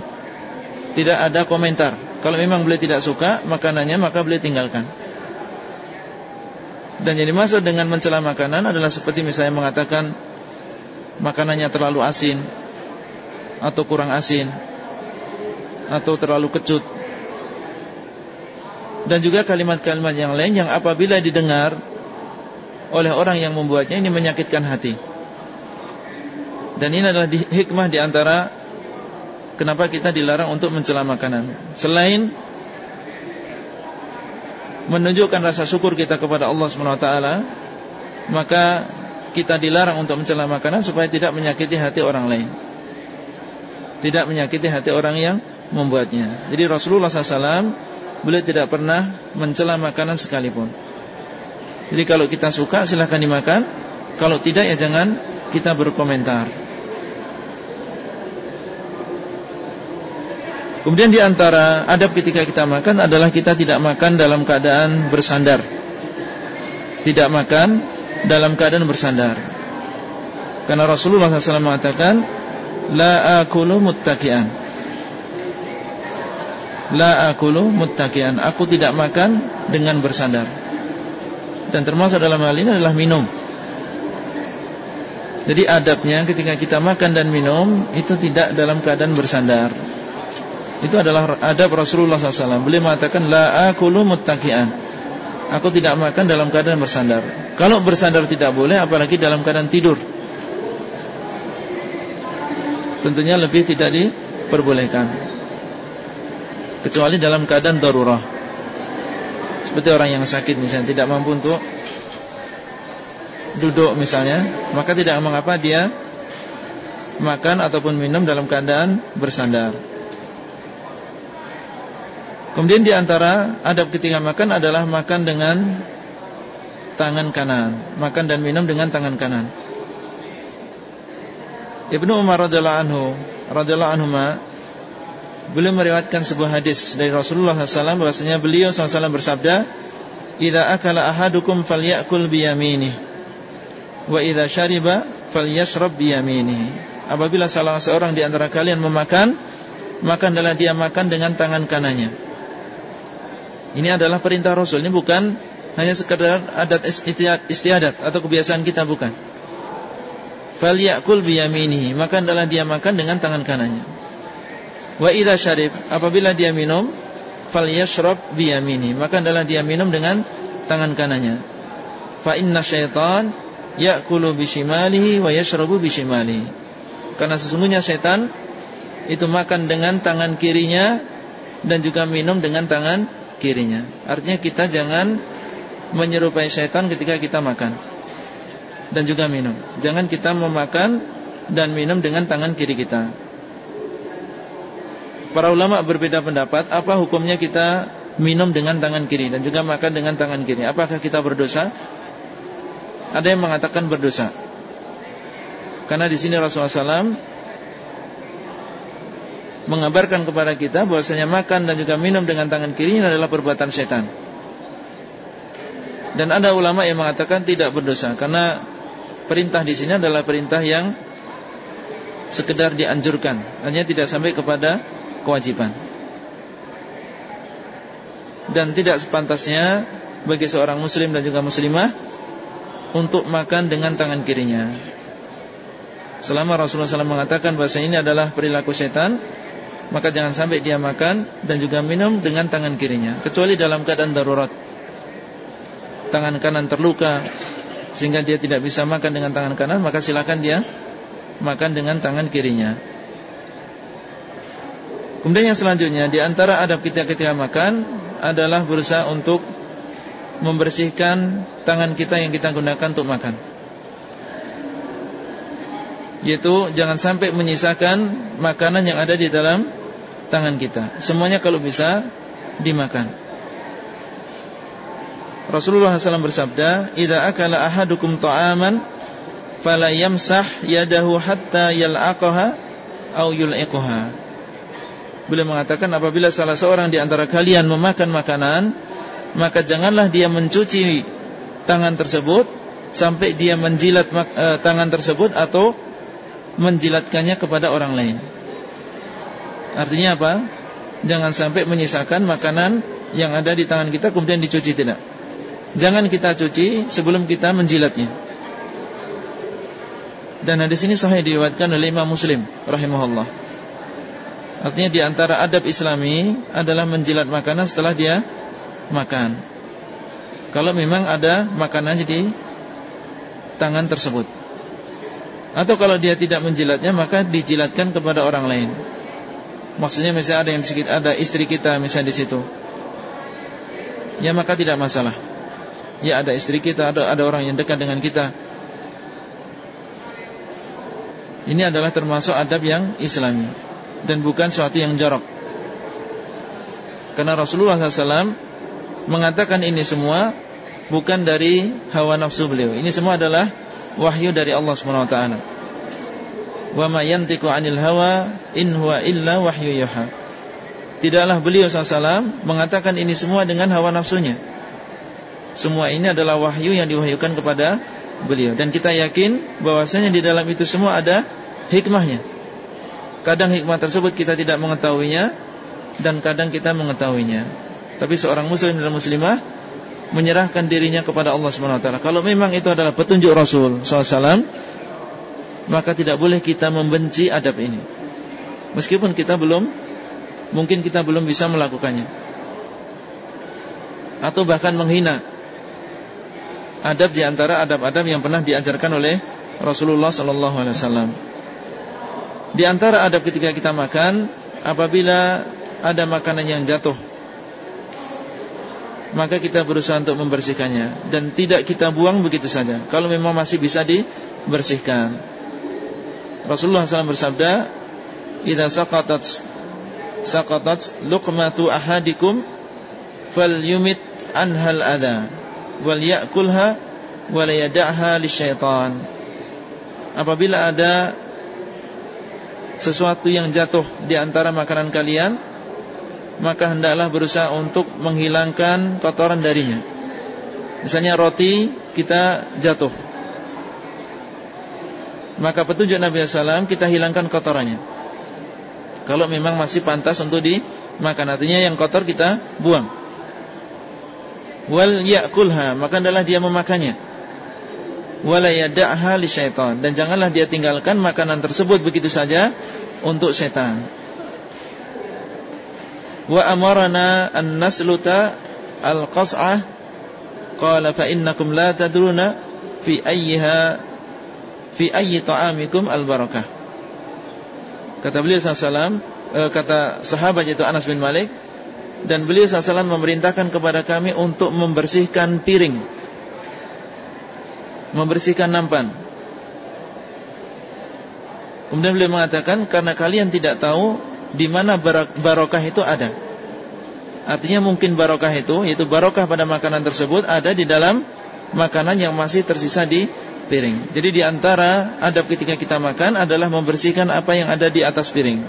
Tidak ada komentar. Kalau memang beliau tidak suka makanannya, maka beliau tinggalkan. Dan yang dimaksud dengan mencela makanan adalah seperti misalnya mengatakan makanannya terlalu asin atau kurang asin atau terlalu kecut. Dan juga kalimat-kalimat yang lain yang apabila didengar oleh orang yang membuatnya ini menyakitkan hati. Dan ini adalah hikmah di antara kenapa kita dilarang untuk mencela makanan. Selain menunjukkan rasa syukur kita kepada Allah SWT Maka kita dilarang untuk mencela makanan Supaya tidak menyakiti hati orang lain Tidak menyakiti hati orang yang membuatnya Jadi Rasulullah SAW Beliau tidak pernah mencela makanan sekalipun Jadi kalau kita suka silahkan dimakan Kalau tidak ya jangan kita berkomentar Kemudian di antara adab ketika kita makan adalah kita tidak makan dalam keadaan bersandar. Tidak makan dalam keadaan bersandar. Karena Rasulullah SAW mengatakan, La akulu muttakian. La akulu muttakian. Aku tidak makan dengan bersandar. Dan termasuk dalam hal ini adalah minum. Jadi adabnya ketika kita makan dan minum itu tidak dalam keadaan bersandar. Itu adalah adab Rasulullah SAW Beliau mengatakan La akulu muttaki'an Aku tidak makan dalam keadaan bersandar Kalau bersandar tidak boleh Apalagi dalam keadaan tidur Tentunya lebih tidak diperbolehkan Kecuali dalam keadaan darurah Seperti orang yang sakit misalnya Tidak mampu untuk Duduk misalnya Maka tidak mengapa dia makan ataupun minum dalam keadaan bersandar. Kemudian di antara adab ketika makan adalah makan dengan tangan kanan, makan dan minum dengan tangan kanan. Ibnu Umar radhiyallahu anhu radhiyallahu anhu beliau meriwayatkan sebuah hadis dari Rasulullah SAW bahwasanya beliau SAW bersabda, "Idza akala ahadukum falyakul biyaminihi wa idza syariba falyashrab biyaminihi." Apabila salah seorang di antara kalian memakan, maka adalah dia makan dengan tangan kanannya. Ini adalah perintah Rasul. Ini bukan hanya sekedar adat istiadat atau kebiasaan kita bukan. Falyakul biyaminihi, maka adalah dia makan dengan tangan kanannya. Wa idza syarif, apabila dia minum, falyashrab biyaminihi, maka adalah dia minum dengan tangan kanannya. Fa inna syaitan ya'kulu bishimalihi wa yashrabu bishimalihi. Karena sesungguhnya setan itu makan dengan tangan kirinya dan juga minum dengan tangan kirinya. Artinya kita jangan menyerupai syaitan ketika kita makan dan juga minum. Jangan kita memakan dan minum dengan tangan kiri kita. Para ulama berbeda pendapat apa hukumnya kita minum dengan tangan kiri dan juga makan dengan tangan kiri. Apakah kita berdosa? Ada yang mengatakan berdosa. Karena di sini Rasulullah SAW mengabarkan kepada kita bahwasanya makan dan juga minum dengan tangan kiri adalah perbuatan setan. Dan ada ulama yang mengatakan tidak berdosa karena perintah di sini adalah perintah yang sekedar dianjurkan, hanya tidak sampai kepada kewajiban. Dan tidak sepantasnya bagi seorang muslim dan juga muslimah untuk makan dengan tangan kirinya. Selama Rasulullah SAW mengatakan bahasa ini adalah perilaku setan maka jangan sampai dia makan dan juga minum dengan tangan kirinya kecuali dalam keadaan darurat. Tangan kanan terluka sehingga dia tidak bisa makan dengan tangan kanan, maka silakan dia makan dengan tangan kirinya. Kemudian yang selanjutnya di antara adab kita ketika makan adalah berusaha untuk membersihkan tangan kita yang kita gunakan untuk makan. Yaitu jangan sampai menyisakan makanan yang ada di dalam tangan kita. Semuanya kalau bisa dimakan. Rasulullah SAW bersabda, "Idza akala ahadukum ta'aman fala yamsah yadahu hatta yal'aqaha aw yul'iqaha." Beliau mengatakan apabila salah seorang di antara kalian memakan makanan, maka janganlah dia mencuci tangan tersebut sampai dia menjilat eh, tangan tersebut atau menjilatkannya kepada orang lain. Artinya apa? Jangan sampai menyisakan makanan yang ada di tangan kita kemudian dicuci tidak. Jangan kita cuci sebelum kita menjilatnya. Dan di sini sahih diriwayatkan oleh Imam Muslim rahimahullah. Artinya di antara adab Islami adalah menjilat makanan setelah dia makan. Kalau memang ada makanan di tangan tersebut. Atau kalau dia tidak menjilatnya maka dijilatkan kepada orang lain. Maksudnya misalnya ada yang sedikit ada istri kita misalnya di situ. Ya maka tidak masalah. Ya ada istri kita, ada ada orang yang dekat dengan kita. Ini adalah termasuk adab yang islami dan bukan suatu yang jorok. Karena Rasulullah SAW mengatakan ini semua bukan dari hawa nafsu beliau. Ini semua adalah wahyu dari Allah SWT wa ma yantiqu 'anil hawa in huwa illa wahyu yuha. Tidaklah beliau SAW mengatakan ini semua dengan hawa nafsunya. Semua ini adalah wahyu yang diwahyukan kepada beliau dan kita yakin bahwasanya di dalam itu semua ada hikmahnya. Kadang hikmah tersebut kita tidak mengetahuinya dan kadang kita mengetahuinya. Tapi seorang muslim dan muslimah menyerahkan dirinya kepada Allah taala. Kalau memang itu adalah petunjuk Rasul SAW maka tidak boleh kita membenci adab ini. Meskipun kita belum mungkin kita belum bisa melakukannya. Atau bahkan menghina adab di antara adab-adab yang pernah diajarkan oleh Rasulullah wasallam. Di antara adab ketika kita makan apabila ada makanan yang jatuh maka kita berusaha untuk membersihkannya dan tidak kita buang begitu saja. Kalau memang masih bisa dibersihkan. Rasulullah SAW bersabda, "Idza saqatat saqatat luqmatu ahadikum falyumit anhal adha wal ya'kulha wa la yad'aha lisyaitan." Apabila ada sesuatu yang jatuh di antara makanan kalian, maka hendaklah berusaha untuk menghilangkan kotoran darinya. Misalnya roti kita jatuh. Maka petunjuk Nabi SAW kita hilangkan kotorannya. Kalau memang masih pantas untuk dimakan Artinya yang kotor kita buang. Wal ya'kulha Maka adalah dia memakannya Wala yada'ha li syaitan Dan janganlah dia tinggalkan makanan tersebut begitu saja Untuk syaitan Wa amarana an nasluta al-qas'ah Qala fa innakum la tadruna fi ayyiha fi ayyi ta'amikum al-barakah. Kata beliau sallallahu eh, kata sahabat itu Anas bin Malik dan beliau sallallahu memerintahkan kepada kami untuk membersihkan piring. Membersihkan nampan. Kemudian beliau mengatakan karena kalian tidak tahu di mana barokah itu ada. Artinya mungkin barokah itu Yaitu barokah pada makanan tersebut Ada di dalam makanan yang masih tersisa di piring Jadi di antara adab ketika kita makan Adalah membersihkan apa yang ada di atas piring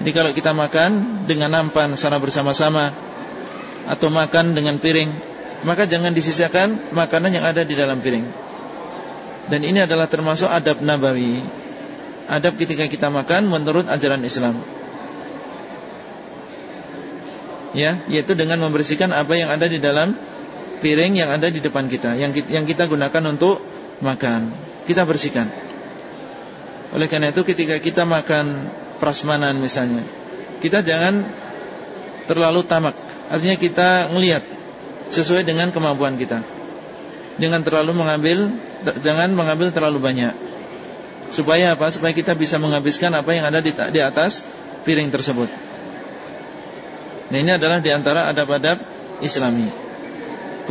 Jadi kalau kita makan Dengan nampan secara bersama-sama Atau makan dengan piring Maka jangan disisakan Makanan yang ada di dalam piring. Dan ini adalah termasuk adab nabawi. Adab ketika kita makan Menurut ajaran Islam. Ya yaitu dengan membersihkan apa yang ada di dalam piring yang ada di depan kita yang kita, gunakan untuk makan. Kita bersihkan. Oleh karena itu ketika kita makan prasmanan misalnya kita jangan terlalu tamak. Artinya kita melihat sesuai dengan kemampuan kita. Jangan terlalu mengambil jangan mengambil terlalu banyak. Supaya apa? Supaya kita bisa menghabiskan apa yang ada di, di atas piring tersebut. Nah ini adalah di antara adab-adab Islami.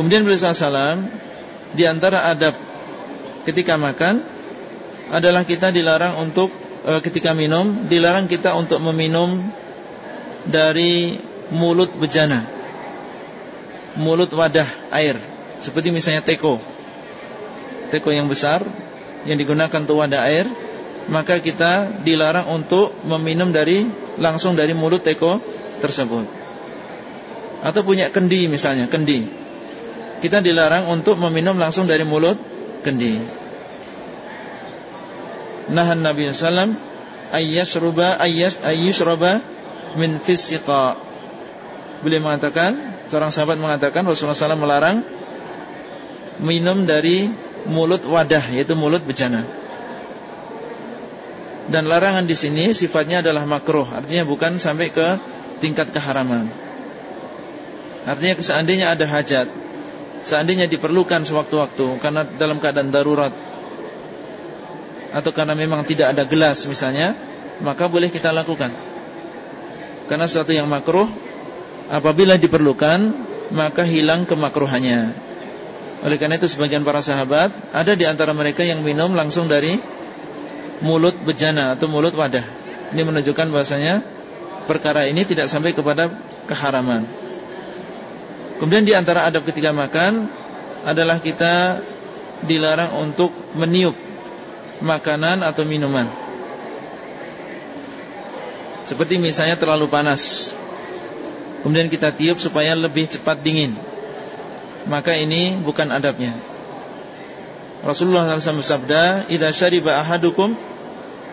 Kemudian beliau SAW di antara adab ketika makan adalah kita dilarang untuk e, ketika minum dilarang kita untuk meminum dari mulut bejana, mulut wadah air, seperti misalnya teko, teko yang besar yang digunakan untuk wadah air, maka kita dilarang untuk meminum dari langsung dari mulut teko tersebut atau punya kendi misalnya, kendi. Kita dilarang untuk meminum langsung dari mulut kendi. Nahan Nabi sallam ayyashruba ayyas ayyushraba min fisiqa. Beliau mengatakan, seorang sahabat mengatakan Rasulullah SAW melarang minum dari mulut wadah yaitu mulut bejana. Dan larangan di sini sifatnya adalah makruh, artinya bukan sampai ke tingkat keharaman. Artinya seandainya ada hajat Seandainya diperlukan sewaktu-waktu Karena dalam keadaan darurat Atau karena memang tidak ada gelas misalnya Maka boleh kita lakukan Karena sesuatu yang makruh Apabila diperlukan Maka hilang kemakruhannya Oleh karena itu sebagian para sahabat Ada di antara mereka yang minum langsung dari Mulut bejana atau mulut wadah Ini menunjukkan bahasanya Perkara ini tidak sampai kepada keharaman Kemudian di antara adab ketika makan adalah kita dilarang untuk meniup makanan atau minuman. Seperti misalnya terlalu panas. Kemudian kita tiup supaya lebih cepat dingin. Maka ini bukan adabnya. Rasulullah SAW bersabda, "Idza syariba ahadukum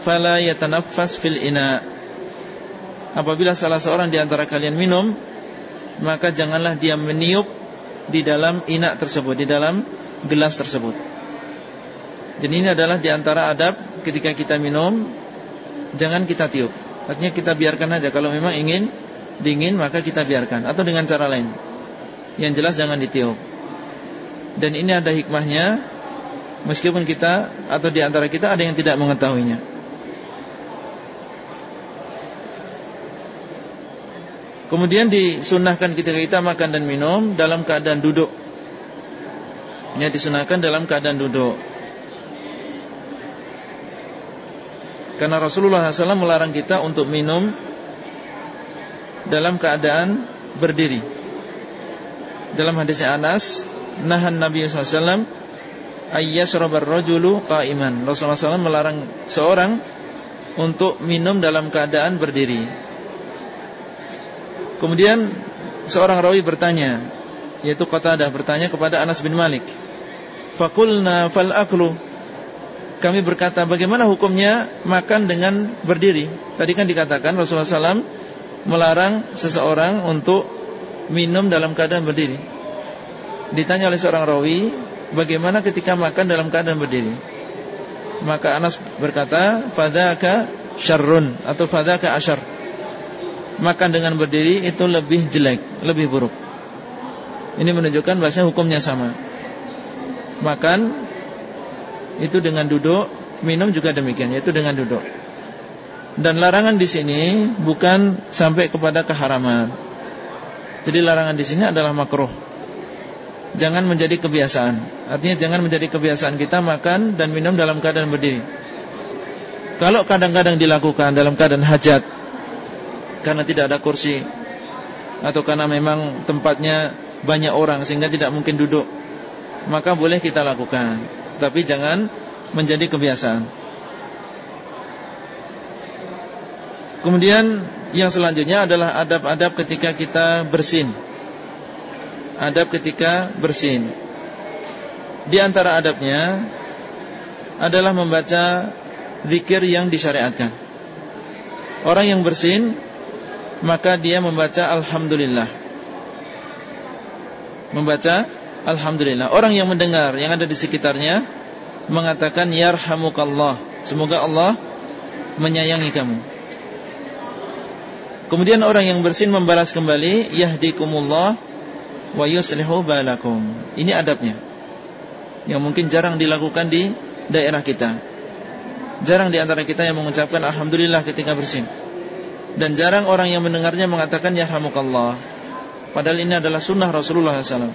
fala yatanaffas fil ina." Apabila salah seorang di antara kalian minum, maka janganlah dia meniup di dalam inak tersebut, di dalam gelas tersebut. Jadi ini adalah di antara adab ketika kita minum, jangan kita tiup. Artinya kita biarkan aja kalau memang ingin dingin maka kita biarkan atau dengan cara lain. Yang jelas jangan ditiup. Dan ini ada hikmahnya meskipun kita atau di antara kita ada yang tidak mengetahuinya. Kemudian disunahkan ketika kita makan dan minum dalam keadaan duduk. Ini disunahkan dalam keadaan duduk. Karena Rasulullah SAW melarang kita untuk minum dalam keadaan berdiri. Dalam hadisnya Anas, nahan Nabi SAW ayyashrabar rajulu qa'iman. Rasulullah SAW melarang seorang untuk minum dalam keadaan berdiri. Kemudian seorang rawi bertanya, yaitu Qatadah bertanya kepada Anas bin Malik. Fakulna fal aklu. Kami berkata, bagaimana hukumnya makan dengan berdiri? Tadi kan dikatakan Rasulullah SAW melarang seseorang untuk minum dalam keadaan berdiri. Ditanya oleh seorang rawi, bagaimana ketika makan dalam keadaan berdiri? Maka Anas berkata, fadaka syarrun atau fadaka asyar. Makan dengan berdiri itu lebih jelek, lebih buruk. Ini menunjukkan bahasa hukumnya sama. Makan itu dengan duduk, minum juga demikian, yaitu dengan duduk. Dan larangan di sini bukan sampai kepada keharaman. Jadi larangan di sini adalah makruh. Jangan menjadi kebiasaan. Artinya jangan menjadi kebiasaan kita makan dan minum dalam keadaan berdiri. Kalau kadang-kadang dilakukan dalam keadaan hajat karena tidak ada kursi atau karena memang tempatnya banyak orang sehingga tidak mungkin duduk, maka boleh kita lakukan. Tapi jangan menjadi kebiasaan. Kemudian yang selanjutnya adalah adab-adab ketika kita bersin. Adab ketika bersin. Di antara adabnya adalah membaca zikir yang disyariatkan. Orang yang bersin maka dia membaca alhamdulillah. Membaca alhamdulillah. Orang yang mendengar yang ada di sekitarnya mengatakan yarhamukallah. Semoga Allah menyayangi kamu. Kemudian orang yang bersin membalas kembali Yahdikumullah Wa yuslihu balakum. Ini adabnya. Yang mungkin jarang dilakukan di daerah kita. Jarang di antara kita yang mengucapkan Alhamdulillah ketika bersin. Dan jarang orang yang mendengarnya mengatakan Yahramukallah Padahal ini adalah sunnah Rasulullah SAW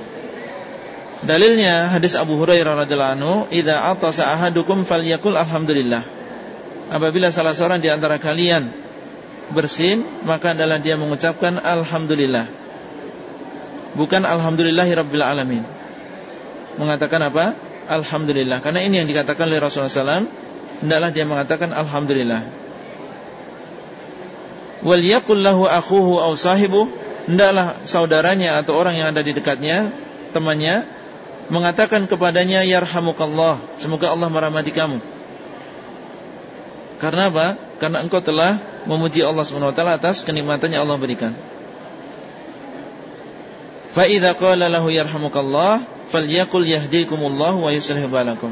Dalilnya hadis Abu Hurairah radhiyallahu anhu, "Idza atasa ahadukum falyakul alhamdulillah." Apabila salah seorang di antara kalian bersin maka adalah dia mengucapkan alhamdulillah. Bukan alhamdulillahi rabbil alamin. Mengatakan apa? Alhamdulillah. Karena ini yang dikatakan oleh Rasulullah SAW hendaklah dia mengatakan alhamdulillah. Wal yaqul lahu akhuhu aw sahibu hendaklah saudaranya atau orang yang ada di dekatnya temannya mengatakan kepadanya yarhamukallah. Semoga Allah merahmati kamu karena apa? Karena engkau telah memuji Allah SWT atas kenikmatan yang Allah berikan. Fa idza qala lahu yarhamukallah falyakul yahdikumullah wa yuslih balakum.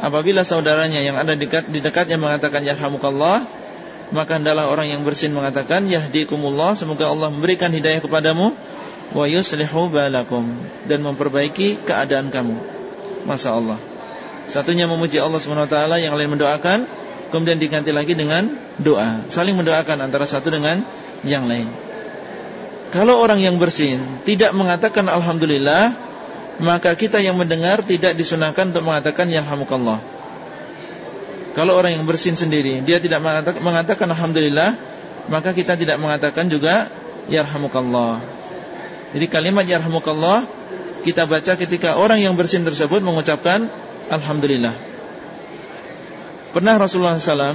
Apabila saudaranya yang ada dekat di dekatnya mengatakan yarhamukallah, maka hendaklah orang yang bersin mengatakan yahdikumullah, semoga Allah memberikan hidayah kepadamu wa yuslihu balakum dan memperbaiki keadaan kamu. Masya Allah. Satunya memuji Allah SWT Yang lain mendoakan kemudian diganti lagi dengan doa, saling mendoakan antara satu dengan yang lain. Kalau orang yang bersin tidak mengatakan alhamdulillah, maka kita yang mendengar tidak disunahkan untuk mengatakan yarhamukallah. Kalau orang yang bersin sendiri dia tidak mengatakan, alhamdulillah, maka kita tidak mengatakan juga yarhamukallah. Jadi kalimat yarhamukallah kita baca ketika orang yang bersin tersebut mengucapkan alhamdulillah. Pernah Rasulullah SAW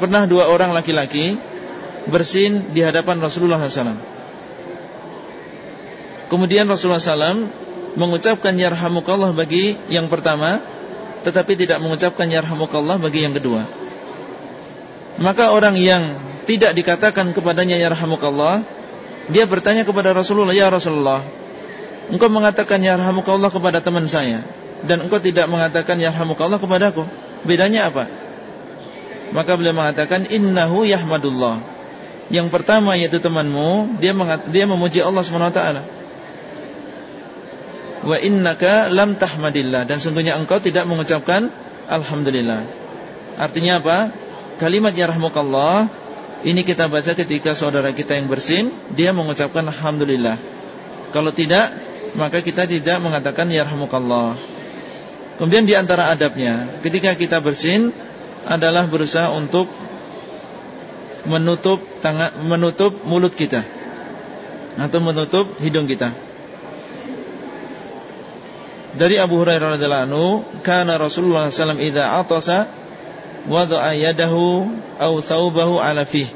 Pernah dua orang laki-laki Bersin di hadapan Rasulullah SAW Kemudian Rasulullah SAW Mengucapkan Yarhamukallah bagi yang pertama Tetapi tidak mengucapkan Yarhamukallah bagi yang kedua. Maka orang yang Tidak dikatakan kepadanya Yarhamukallah Dia bertanya kepada Rasulullah Ya Rasulullah Engkau mengatakan Yarhamukallah kepada teman saya Dan engkau tidak mengatakan Yarhamukallah kepadaku Bedanya apa? Maka beliau mengatakan innahu yahmadullah. Yang pertama yaitu temanmu dia mengat, dia memuji Allah SWT Wa innaka lam tahmadillah dan sungguhnya engkau tidak mengucapkan alhamdulillah. Artinya apa? Kalimat ya rahmukallah ini kita baca ketika saudara kita yang bersin dia mengucapkan alhamdulillah. Kalau tidak maka kita tidak mengatakan ya rahmukallah. Kemudian di antara adabnya, ketika kita bersin, adalah berusaha untuk menutup tangan menutup mulut kita atau menutup hidung kita. Dari Abu Hurairah radhiyallahu anhu, kana Rasulullah wasallam idza atasa wada'a yadahu aw thawbahu ala fih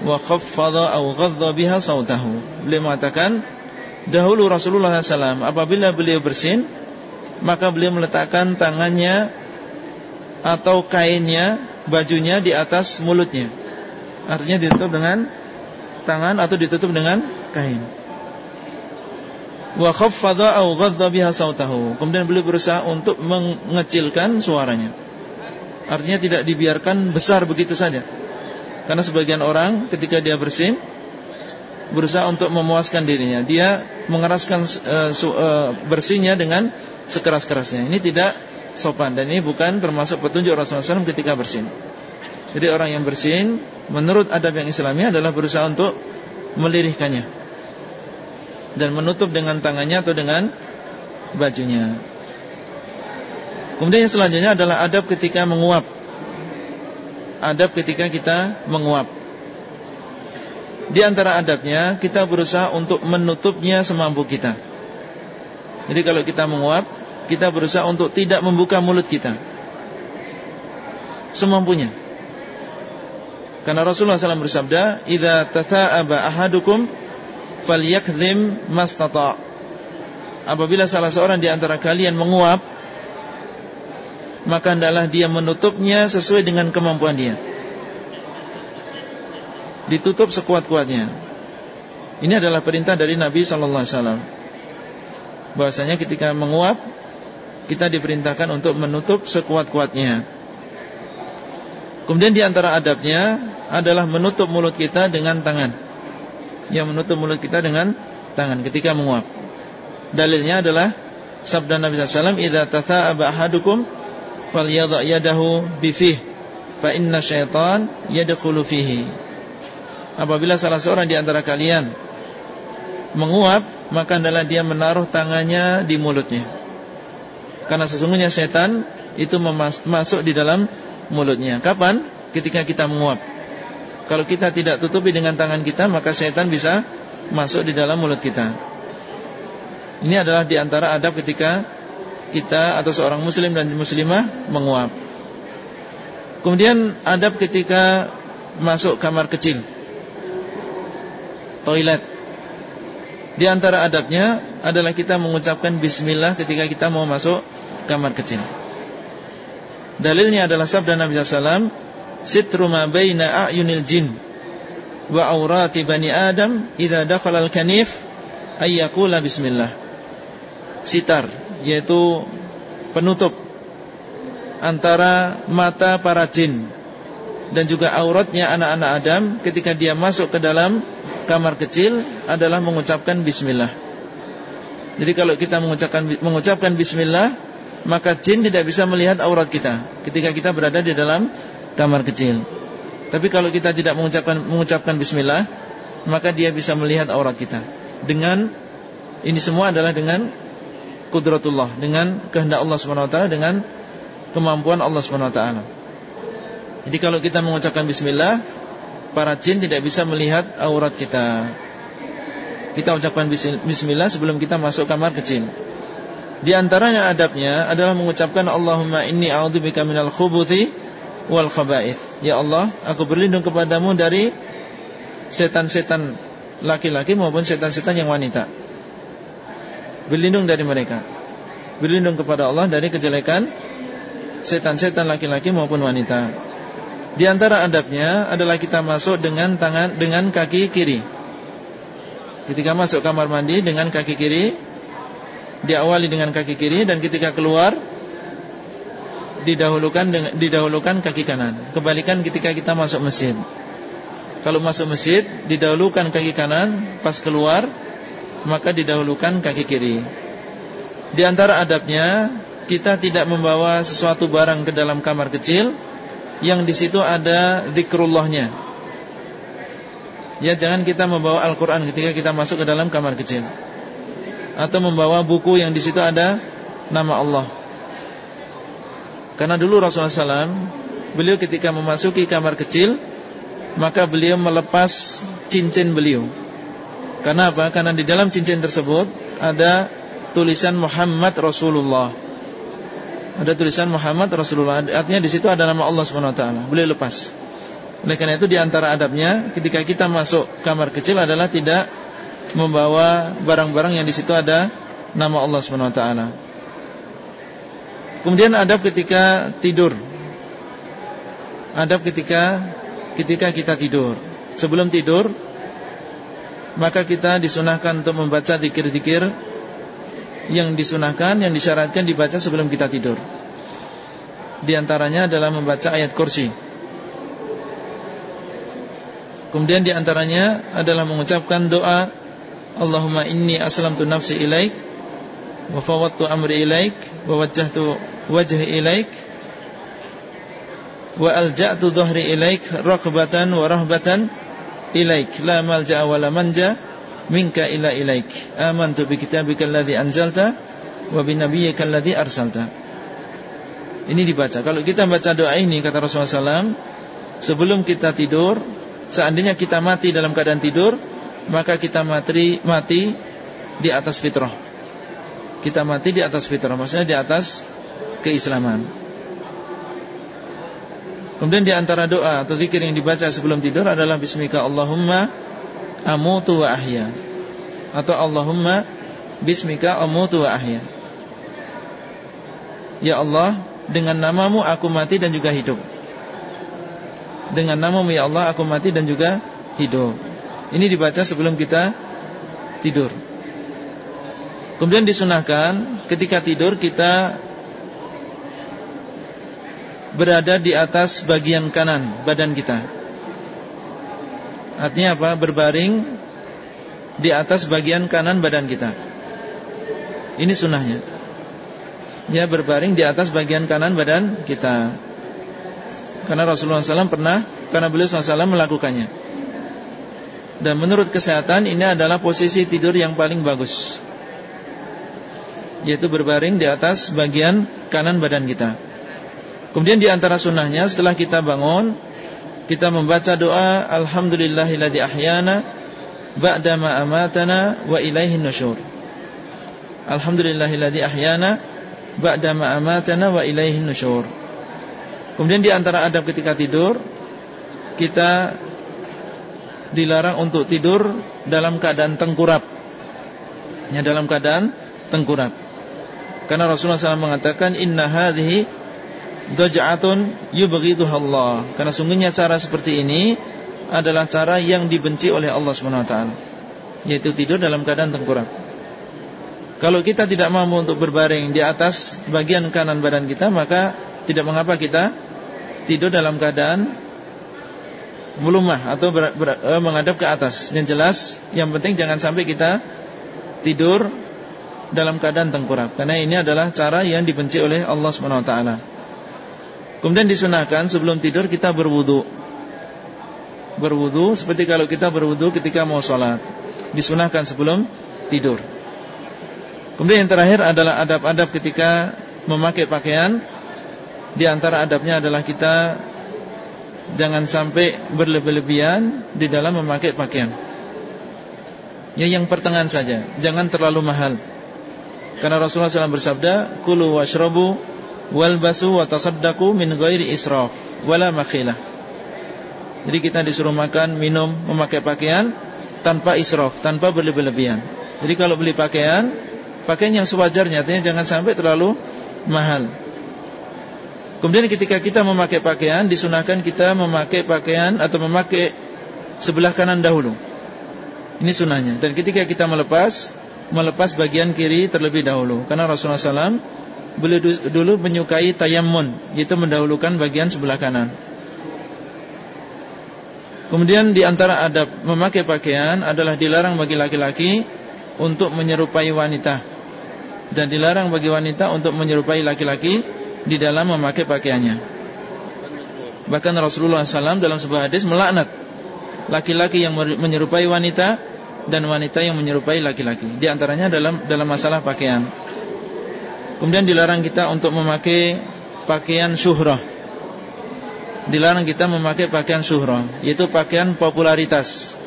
wa khaffadha aw ghadha biha sautahu. Beliau mengatakan, dahulu Rasulullah SAW apabila beliau bersin, maka beliau meletakkan tangannya atau kainnya, bajunya di atas mulutnya. Artinya ditutup dengan tangan atau ditutup dengan kain. Wa khaffadha aw ghadha biha sautahu. Kemudian beliau berusaha untuk mengecilkan suaranya. Artinya tidak dibiarkan besar begitu saja. Karena sebagian orang ketika dia bersin berusaha untuk memuaskan dirinya, dia mengeraskan uh, uh, bersinnya dengan sekeras-kerasnya. Ini tidak sopan dan ini bukan termasuk petunjuk Rasulullah SAW ketika bersin. Jadi orang yang bersin menurut adab yang Islami adalah berusaha untuk melirihkannya dan menutup dengan tangannya atau dengan bajunya. Kemudian yang selanjutnya adalah adab ketika menguap. Adab ketika kita menguap. Di antara adabnya kita berusaha untuk menutupnya semampu kita. Jadi kalau kita menguap, kita berusaha untuk tidak membuka mulut kita. Semampunya. Karena Rasulullah SAW bersabda, "Idza tatha'aba ahadukum falyakdhim mastata'." Apabila salah seorang di antara kalian menguap, maka hendaklah dia menutupnya sesuai dengan kemampuan dia. Ditutup sekuat-kuatnya. Ini adalah perintah dari Nabi sallallahu alaihi wasallam. Bahwasanya ketika menguap kita diperintahkan untuk menutup sekuat-kuatnya. Kemudian di antara adabnya adalah menutup mulut kita dengan tangan. Yang menutup mulut kita dengan tangan ketika menguap. Dalilnya adalah sabda Nabi SAW, "Idza tatha'aba ahadukum falyadha yadahu bifih, fa inna syaitan yadkhulu fihi." Apabila salah seorang di antara kalian menguap, maka adalah dia menaruh tangannya di mulutnya. Karena sesungguhnya setan itu masuk di dalam mulutnya. Kapan? Ketika kita menguap. Kalau kita tidak tutupi dengan tangan kita, maka setan bisa masuk di dalam mulut kita. Ini adalah di antara adab ketika kita atau seorang muslim dan muslimah menguap. Kemudian adab ketika masuk kamar kecil. Toilet. Di antara adabnya adalah kita mengucapkan bismillah ketika kita mau masuk kamar kecil. Dalilnya adalah sabda Nabi SAW Sitru ma baina a'yunil jin Wa aurati bani Adam Iza dakhala al-kanif Ayyakula bismillah Sitar Yaitu penutup Antara mata para jin Dan juga auratnya anak-anak Adam Ketika dia masuk ke dalam Kamar kecil adalah mengucapkan bismillah Jadi kalau kita mengucapkan mengucapkan bismillah maka jin tidak bisa melihat aurat kita ketika kita berada di dalam kamar kecil. Tapi kalau kita tidak mengucapkan mengucapkan bismillah, maka dia bisa melihat aurat kita. Dengan ini semua adalah dengan kudratullah, dengan kehendak Allah Subhanahu wa taala, dengan kemampuan Allah Subhanahu wa taala. Jadi kalau kita mengucapkan bismillah, para jin tidak bisa melihat aurat kita. Kita ucapkan bismillah sebelum kita masuk kamar kecil. Di antaranya adabnya adalah mengucapkan Allahumma inni a'udzubika minal khubuthi wal khaba'ith. Ya Allah, aku berlindung kepadamu dari setan-setan laki-laki maupun setan-setan yang wanita. Berlindung dari mereka. Berlindung kepada Allah dari kejelekan setan-setan laki-laki maupun wanita. Di antara adabnya adalah kita masuk dengan tangan dengan kaki kiri. Ketika masuk kamar mandi dengan kaki kiri diawali dengan kaki kiri dan ketika keluar didahulukan dengan, didahulukan kaki kanan. Kebalikan ketika kita masuk masjid. Kalau masuk masjid didahulukan kaki kanan, pas keluar maka didahulukan kaki kiri. Di antara adabnya kita tidak membawa sesuatu barang ke dalam kamar kecil yang di situ ada zikrullahnya. Ya jangan kita membawa Al-Qur'an ketika kita masuk ke dalam kamar kecil atau membawa buku yang di situ ada nama Allah. Karena dulu Rasulullah SAW Beliau ketika memasuki kamar kecil Maka beliau melepas cincin beliau Karena apa? Karena di dalam cincin tersebut Ada tulisan Muhammad Rasulullah Ada tulisan Muhammad Rasulullah. Artinya di situ ada nama Allah SWT Beliau lepas. Oleh karena itu di antara adabnya Ketika kita masuk kamar kecil adalah tidak Membawa barang-barang yang di situ ada Nama Allah SWT Kemudian adab ketika tidur. Adab ketika Ketika kita tidur. Sebelum tidur Maka kita disunahkan untuk membaca dikir-dikir Yang disunahkan Yang disyaratkan dibaca sebelum kita tidur. Di antaranya adalah membaca ayat kursi. Kemudian di antaranya adalah mengucapkan doa Allahumma inni aslamtu nafsi ilaik Wa fawattu amri ilaik Wa wajjahtu wajhi ilaik wa alja'tu dhahri ilaik raghbatan wa rahbatan ilaik. La malja'a wa la manja minka ila ilaik. Amantu bi kitabika alladhi anzalta wa bi nabiyyika alladhi arsalta. Ini dibaca. Kalau kita baca doa ini kata Rasulullah SAW sebelum kita tidur seandainya kita mati dalam keadaan tidur maka kita mati mati di atas fitrah. Kita mati di atas fitrah maksudnya di atas keislaman. Kemudian di antara doa atau zikir yang dibaca sebelum tidur adalah bismika Allahumma amutu wa ahya atau Allahumma bismika amutu wa ahya. Ya Allah, dengan namamu aku mati dan juga hidup. Dengan namamu ya Allah aku mati dan juga hidup. Ini dibaca sebelum kita tidur. Kemudian disunahkan ketika tidur kita berada di atas bagian kanan badan kita. Artinya apa? Berbaring di atas bagian kanan badan kita. Ini sunnahnya. Ya berbaring di atas bagian kanan badan kita. Karena Rasulullah SAW pernah, karena beliau SAW melakukannya. Dan menurut kesehatan ini adalah posisi tidur yang paling bagus. Yaitu berbaring di atas bagian kanan badan kita. Kemudian di antara sunnahnya setelah kita bangun kita membaca doa alhamdulillahilladzi ahyana ba'da ma amatana wa ilaihin nusyur. Alhamdulillahilladzi ahyana ba'da ma amatana wa ilaihin nusyur. Kemudian di antara adab ketika tidur kita dilarang untuk tidur dalam keadaan tengkurap. Ya dalam keadaan tengkurap. Karena Rasulullah SAW mengatakan inna hadhihi daj'atun yubghiduha Allah. Karena sungguhnya cara seperti ini adalah cara yang dibenci oleh Allah taala, yaitu tidur dalam keadaan tengkurap. Kalau kita tidak mampu untuk berbaring di atas bagian kanan badan kita, maka tidak mengapa kita tidur dalam keadaan melumah atau ber, ber, eh, menghadap ke atas. Yang jelas, yang penting jangan sampai kita tidur dalam keadaan tengkurap, karena ini adalah cara yang dibenci oleh Allah taala. Kemudian disunahkan sebelum tidur kita berwudu. Berwudu seperti kalau kita berwudu ketika mau sholat. Disunahkan sebelum tidur. Kemudian yang terakhir adalah adab-adab ketika memakai pakaian. Di antara adabnya adalah kita Jangan sampai berlebih-lebihan di dalam memakai pakaian. Ya yang pertengahan saja. Jangan terlalu mahal. Karena Rasulullah SAW bersabda Kulu washrabu walbasu wa tasaddaqu min ghairi israf wala makhilah. Jadi kita disuruh makan, minum, memakai pakaian tanpa israf, tanpa berlebih-lebihan. Jadi kalau beli pakaian, pakaian yang sewajarnya, artinya jangan sampai terlalu mahal. Kemudian ketika kita memakai pakaian, disunahkan kita memakai pakaian atau memakai sebelah kanan dahulu. Ini sunahnya. Dan ketika kita melepas, melepas bagian kiri terlebih dahulu. Karena Rasulullah SAW beliau dulu menyukai tayammun, yaitu mendahulukan bagian sebelah kanan. Kemudian di antara adab memakai pakaian adalah dilarang bagi laki-laki untuk menyerupai wanita dan dilarang bagi wanita untuk menyerupai laki-laki di dalam memakai pakaiannya. Bahkan Rasulullah SAW dalam sebuah hadis melaknat laki-laki yang menyerupai wanita dan wanita yang menyerupai laki-laki. Di antaranya dalam dalam masalah pakaian. Kemudian dilarang kita untuk memakai pakaian syuhrah dilarang kita memakai pakaian syuhra, yaitu pakaian popularitas,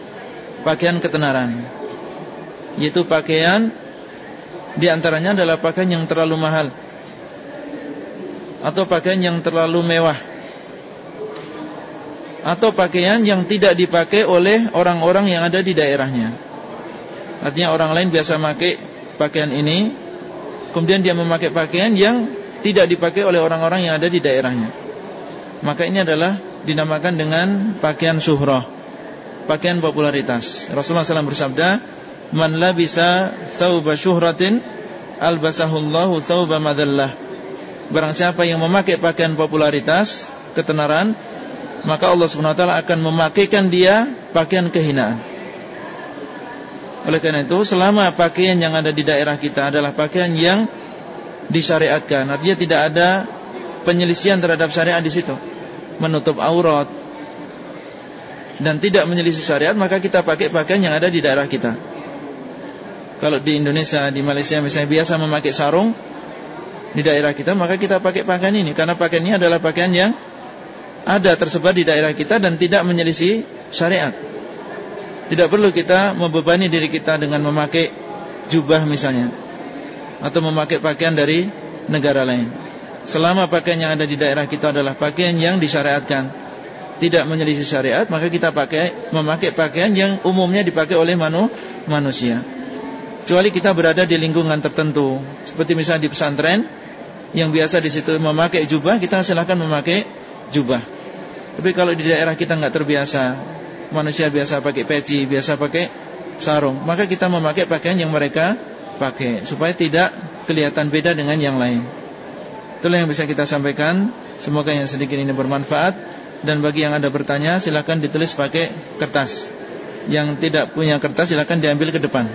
pakaian ketenaran. Yaitu pakaian di antaranya adalah pakaian yang terlalu mahal atau pakaian yang terlalu mewah atau pakaian yang tidak dipakai oleh orang-orang yang ada di daerahnya. Artinya orang lain biasa pakai pakaian ini, kemudian dia memakai pakaian yang tidak dipakai oleh orang-orang yang ada di daerahnya. Maka ini adalah dinamakan dengan pakaian syuhrah, pakaian popularitas. Rasulullah SAW bersabda, Man labisa thawba syuhratin albasahullahu thawba madallah Barang siapa yang memakai pakaian popularitas Ketenaran Maka Allah SWT akan memakaikan dia Pakaian kehinaan Oleh karena itu Selama pakaian yang ada di daerah kita Adalah pakaian yang disyariatkan Artinya tidak ada Penyelisian terhadap syariat di situ. Menutup aurat. Dan tidak menyelisih syariat Maka kita pakai pakaian yang ada di daerah kita. Kalau di Indonesia, di Malaysia misalnya biasa memakai sarung di daerah kita, maka kita pakai pakaian ini. Karena pakaian ini adalah pakaian yang ada tersebar di daerah kita dan tidak menyelisih syariat. Tidak perlu kita membebani diri kita dengan memakai jubah misalnya. Atau memakai pakaian dari negara lain. Selama pakaian yang ada di daerah kita adalah pakaian yang disyariatkan, tidak menyelisih syariat, maka kita pakai memakai pakaian yang umumnya dipakai oleh manu, manusia. Kecuali kita berada di lingkungan tertentu. Seperti misalnya di pesantren yang biasa di situ memakai jubah kita silahkan memakai jubah. Tapi kalau di daerah kita nggak terbiasa manusia biasa pakai peci biasa pakai sarung. Maka kita memakai pakaian yang mereka pakai supaya tidak kelihatan beda dengan yang lain. Itulah yang bisa kita sampaikan. Semoga yang sedikit ini bermanfaat. Dan bagi yang ada bertanya silahkan ditulis pakai kertas. Yang tidak punya kertas silahkan diambil ke depan.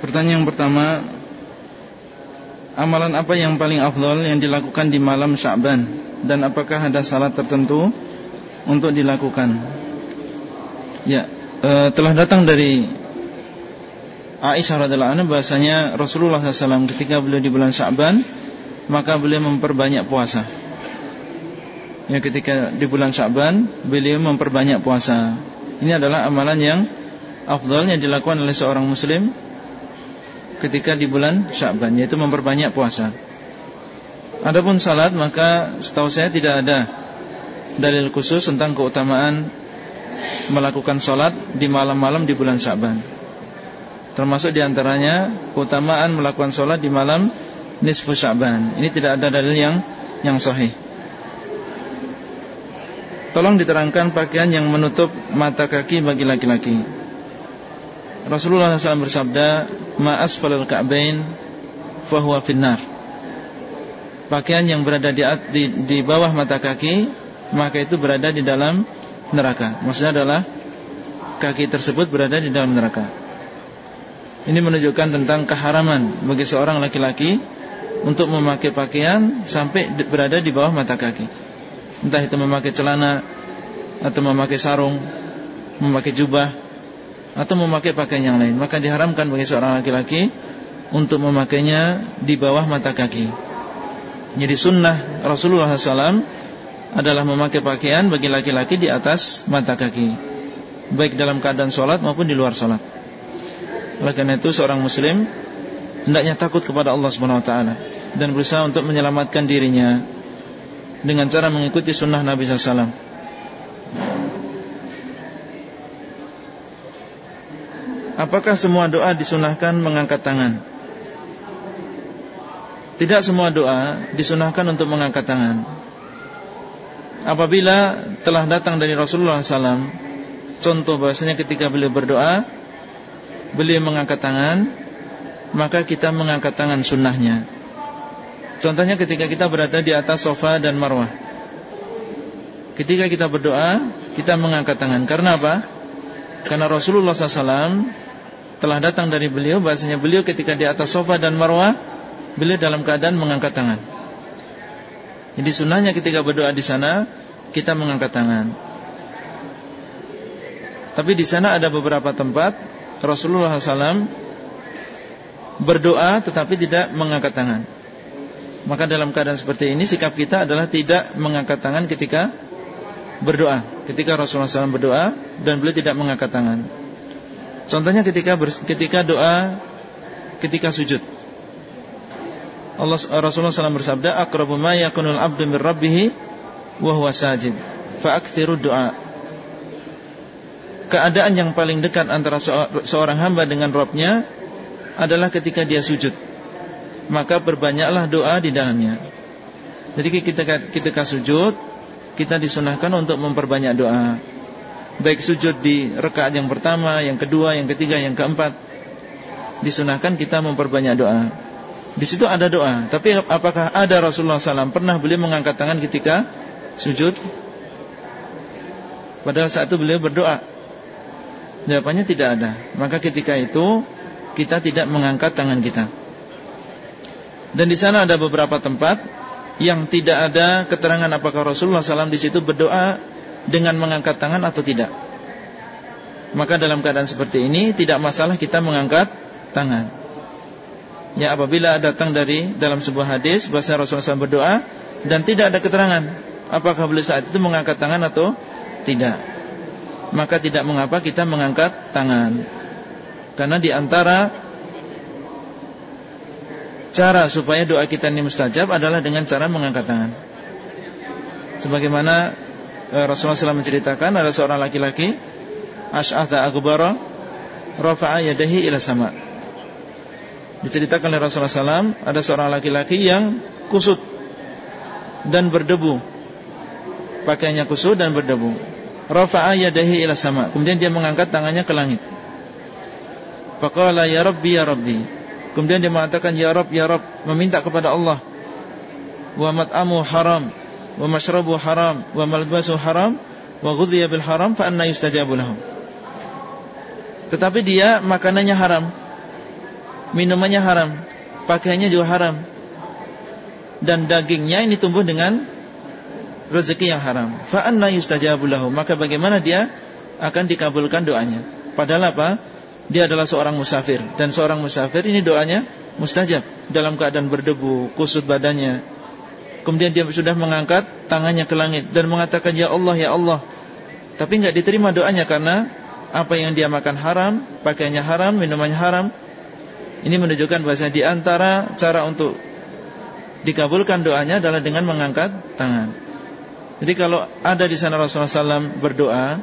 Pertanyaan yang pertama Amalan apa yang paling afdol yang dilakukan di malam Sya'ban Dan apakah ada salat tertentu Untuk dilakukan Ya e, Telah datang dari Aisyah radhiallahu anha bahasanya Rasulullah SAW ketika beliau di bulan Sya'ban Maka beliau memperbanyak puasa Ya ketika di bulan Sya'ban Beliau memperbanyak puasa Ini adalah amalan yang Afdol yang dilakukan oleh seorang muslim ketika di bulan Sya'ban yaitu memperbanyak puasa. Adapun salat maka setahu saya tidak ada dalil khusus tentang keutamaan melakukan salat di malam-malam di bulan Sya'ban. Termasuk di antaranya keutamaan melakukan salat di malam nisfu Sya'ban. Ini tidak ada dalil yang yang sahih. Tolong diterangkan pakaian yang menutup mata kaki bagi laki-laki. Rasulullah SAW bersabda, "Ma asfalul ka'bain fahuwa finnar." Pakaian yang berada di, di di bawah mata kaki, maka itu berada di dalam neraka. Maksudnya adalah kaki tersebut berada di dalam neraka. Ini menunjukkan tentang keharaman bagi seorang laki-laki untuk memakai pakaian sampai berada di bawah mata kaki. Entah itu memakai celana atau memakai sarung, memakai jubah atau memakai pakaian yang lain maka diharamkan bagi seorang laki-laki untuk memakainya di bawah mata kaki jadi sunnah Rasulullah SAW adalah memakai pakaian bagi laki-laki di atas mata kaki. Baik dalam keadaan sholat maupun di luar sholat. Oleh karena itu seorang muslim hendaknya takut kepada Allah SWT dan berusaha untuk menyelamatkan dirinya dengan cara mengikuti sunnah Nabi SAW Apakah semua doa disunahkan mengangkat tangan? Tidak semua doa disunahkan untuk mengangkat tangan Apabila telah datang dari Rasulullah SAW Contoh bahasanya ketika beliau berdoa Beliau mengangkat tangan Maka kita mengangkat tangan sunnahnya Contohnya ketika kita berada di atas sofa dan marwah Ketika kita berdoa Kita mengangkat tangan Karena apa? Karena Rasulullah SAW telah datang dari beliau bahasanya beliau ketika di atas sofa dan marwah beliau dalam keadaan mengangkat tangan. Jadi sunnahnya ketika berdoa di sana kita mengangkat tangan. Tapi di sana ada beberapa tempat Rasulullah SAW berdoa tetapi tidak mengangkat tangan. Maka dalam keadaan seperti ini sikap kita adalah tidak mengangkat tangan ketika berdoa ketika Rasulullah SAW berdoa dan beliau tidak mengangkat tangan. Contohnya ketika ketika doa ketika sujud. Allah Rasulullah SAW bersabda, "Aqrabu ma yakunul 'abdu min rabbih wa huwa sajid, fa'akthiru du'a." Keadaan yang paling dekat antara seorang hamba dengan Rabbnya adalah ketika dia sujud. Maka perbanyaklah doa di dalamnya. Jadi ketika ketika sujud, kita disunahkan untuk memperbanyak doa. Baik sujud di rakaat yang pertama, yang kedua, yang ketiga, yang keempat. Disunahkan kita memperbanyak doa. Di situ ada doa. Tapi apakah ada Rasulullah SAW pernah beliau mengangkat tangan ketika sujud? Padahal saat itu beliau berdoa. Jawabannya tidak ada. Maka ketika itu kita tidak mengangkat tangan kita. Dan di sana ada beberapa tempat yang tidak ada keterangan apakah Rasulullah SAW di situ berdoa dengan mengangkat tangan atau tidak. Maka dalam keadaan seperti ini tidak masalah kita mengangkat tangan. Ya apabila datang dari dalam sebuah hadis bahasa Rasulullah SAW berdoa dan tidak ada keterangan apakah beliau saat itu mengangkat tangan atau tidak. Maka tidak mengapa kita mengangkat tangan. Karena di antara cara supaya doa kita ini mustajab adalah dengan cara mengangkat tangan. Sebagaimana eh, Rasulullah SAW menceritakan ada seorang laki-laki Ash'atha akbara rafa'a yadahi ila sama' Diceritakan oleh Rasulullah SAW Ada seorang laki-laki yang kusut Dan berdebu. Pakaiannya kusut dan berdebu. Rafa'a yadahi ila sama. Kemudian dia mengangkat tangannya ke langit. Faqala ya Rabbi ya Rabbi. Kemudian dia mengatakan ya Rabb ya Rabb. Meminta kepada Allah Wa mat'amu haram Wa mashrabu haram Wa malbasu haram Wa ghudhiya bil haram Fa anna yustajabu lahum Tetapi dia makanannya haram minumannya haram, pakaiannya juga haram. Dan dagingnya ini tumbuh dengan rezeki yang haram. Fa anna? Maka bagaimana dia akan dikabulkan doanya? Padahal apa? Dia adalah seorang musafir dan seorang musafir ini doanya mustajab dalam keadaan berdebu, kusut badannya. Kemudian dia sudah mengangkat tangannya ke langit dan mengatakan ya Allah ya Allah. Tapi enggak diterima doanya karena apa yang dia makan haram, pakaiannya haram, minumannya haram, ini menunjukkan bahasa di antara cara untuk dikabulkan doanya adalah dengan mengangkat tangan. Jadi kalau ada di sana Rasulullah SAW berdoa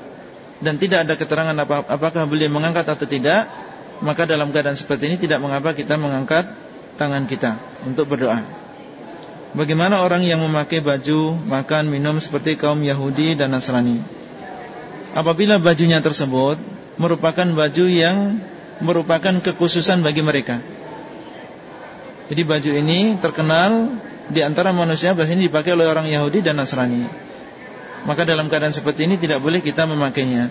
dan tidak ada keterangan apa, apakah beliau mengangkat atau tidak, maka dalam keadaan seperti ini tidak mengapa kita mengangkat tangan kita untuk berdoa. Bagaimana orang yang memakai baju, makan, minum seperti kaum Yahudi dan Nasrani? Apabila bajunya tersebut merupakan baju yang merupakan kekhususan bagi mereka. Jadi baju ini terkenal di antara manusia ini dipakai oleh orang Yahudi dan Nasrani. Maka dalam keadaan seperti ini tidak boleh kita memakainya.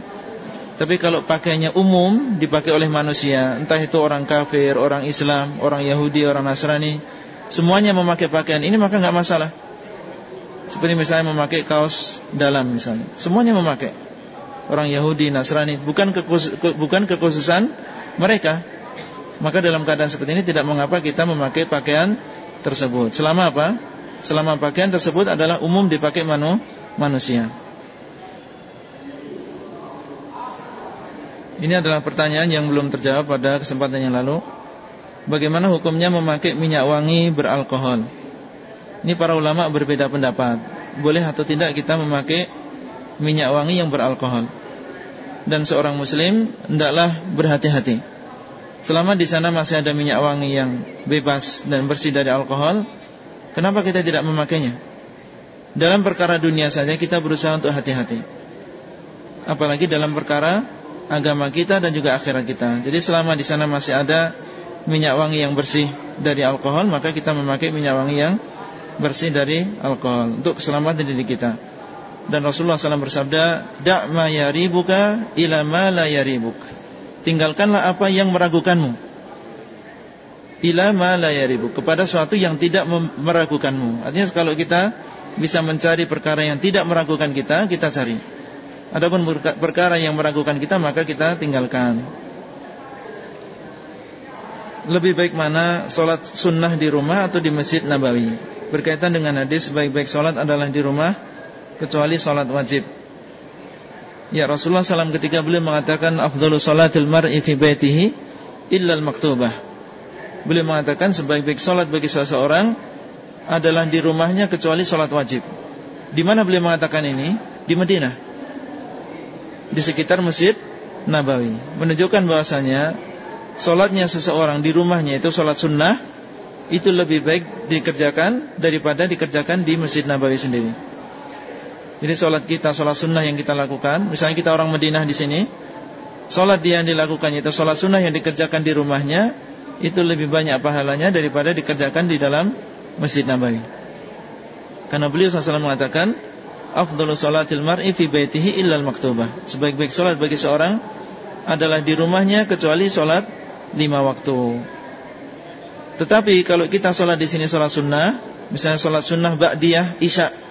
Tapi kalau pakainya umum dipakai oleh manusia, entah itu orang kafir, orang Islam, orang Yahudi, orang Nasrani, semuanya memakai pakaian ini maka nggak masalah. Seperti misalnya memakai kaos dalam misalnya, semuanya memakai. Orang Yahudi, Nasrani, bukan kekhususan mereka Maka dalam keadaan seperti ini tidak mengapa kita memakai pakaian tersebut. Selama apa? Selama pakaian tersebut adalah umum dipakai manu, manusia. Ini adalah pertanyaan yang belum terjawab pada kesempatan yang lalu. Bagaimana hukumnya memakai minyak wangi beralkohol? Ini para ulama berbeda pendapat. Boleh atau tidak kita memakai minyak wangi yang beralkohol dan seorang muslim hendaklah berhati-hati. Selama di sana masih ada minyak wangi yang bebas dan bersih dari alkohol, kenapa kita tidak memakainya? Dalam perkara dunia saja kita berusaha untuk hati-hati. Apalagi dalam perkara agama kita dan juga akhirat kita. Jadi selama di sana masih ada minyak wangi yang bersih dari alkohol, maka kita memakai minyak wangi yang bersih dari alkohol untuk keselamatan diri kita. Dan Rasulullah SAW bersabda, "Da' ma yaribuka ila ma la yaribuk." Tinggalkanlah apa yang meragukanmu. Ila ma la kepada sesuatu yang tidak meragukanmu. Artinya kalau kita bisa mencari perkara yang tidak meragukan kita, kita cari. Adapun perkara yang meragukan kita, maka kita tinggalkan. Lebih baik mana solat sunnah di rumah atau di masjid Nabawi? Berkaitan dengan hadis baik-baik solat adalah di rumah kecuali sholat wajib. Ya Rasulullah SAW ketika beliau mengatakan afdalu salatil mar'i fi baitihi illa al-maktubah. Beliau mengatakan sebaik-baik salat bagi seseorang adalah di rumahnya kecuali salat wajib. Di mana beliau mengatakan ini? Di Madinah. Di sekitar Masjid Nabawi. Menunjukkan bahwasanya salatnya seseorang di rumahnya itu salat sunnah itu lebih baik dikerjakan daripada dikerjakan di Masjid Nabawi sendiri. Jadi sholat kita, sholat sunnah yang kita lakukan. Misalnya kita orang Madinah di sini Sholat dia yang dilakukannya itu Sholat sunnah yang dikerjakan di rumahnya Itu lebih banyak pahalanya daripada dikerjakan di dalam Masjid Nabawi. Karena beliau SAW mengatakan Afdhalu sholatil mar'i fi baitihi illal maktubah. Sebaik-baik sholat bagi seorang Adalah di rumahnya kecuali sholat lima waktu. Tetapi kalau kita sholat di sini sholat sunnah Misalnya sholat sunnah ba'diyah isya'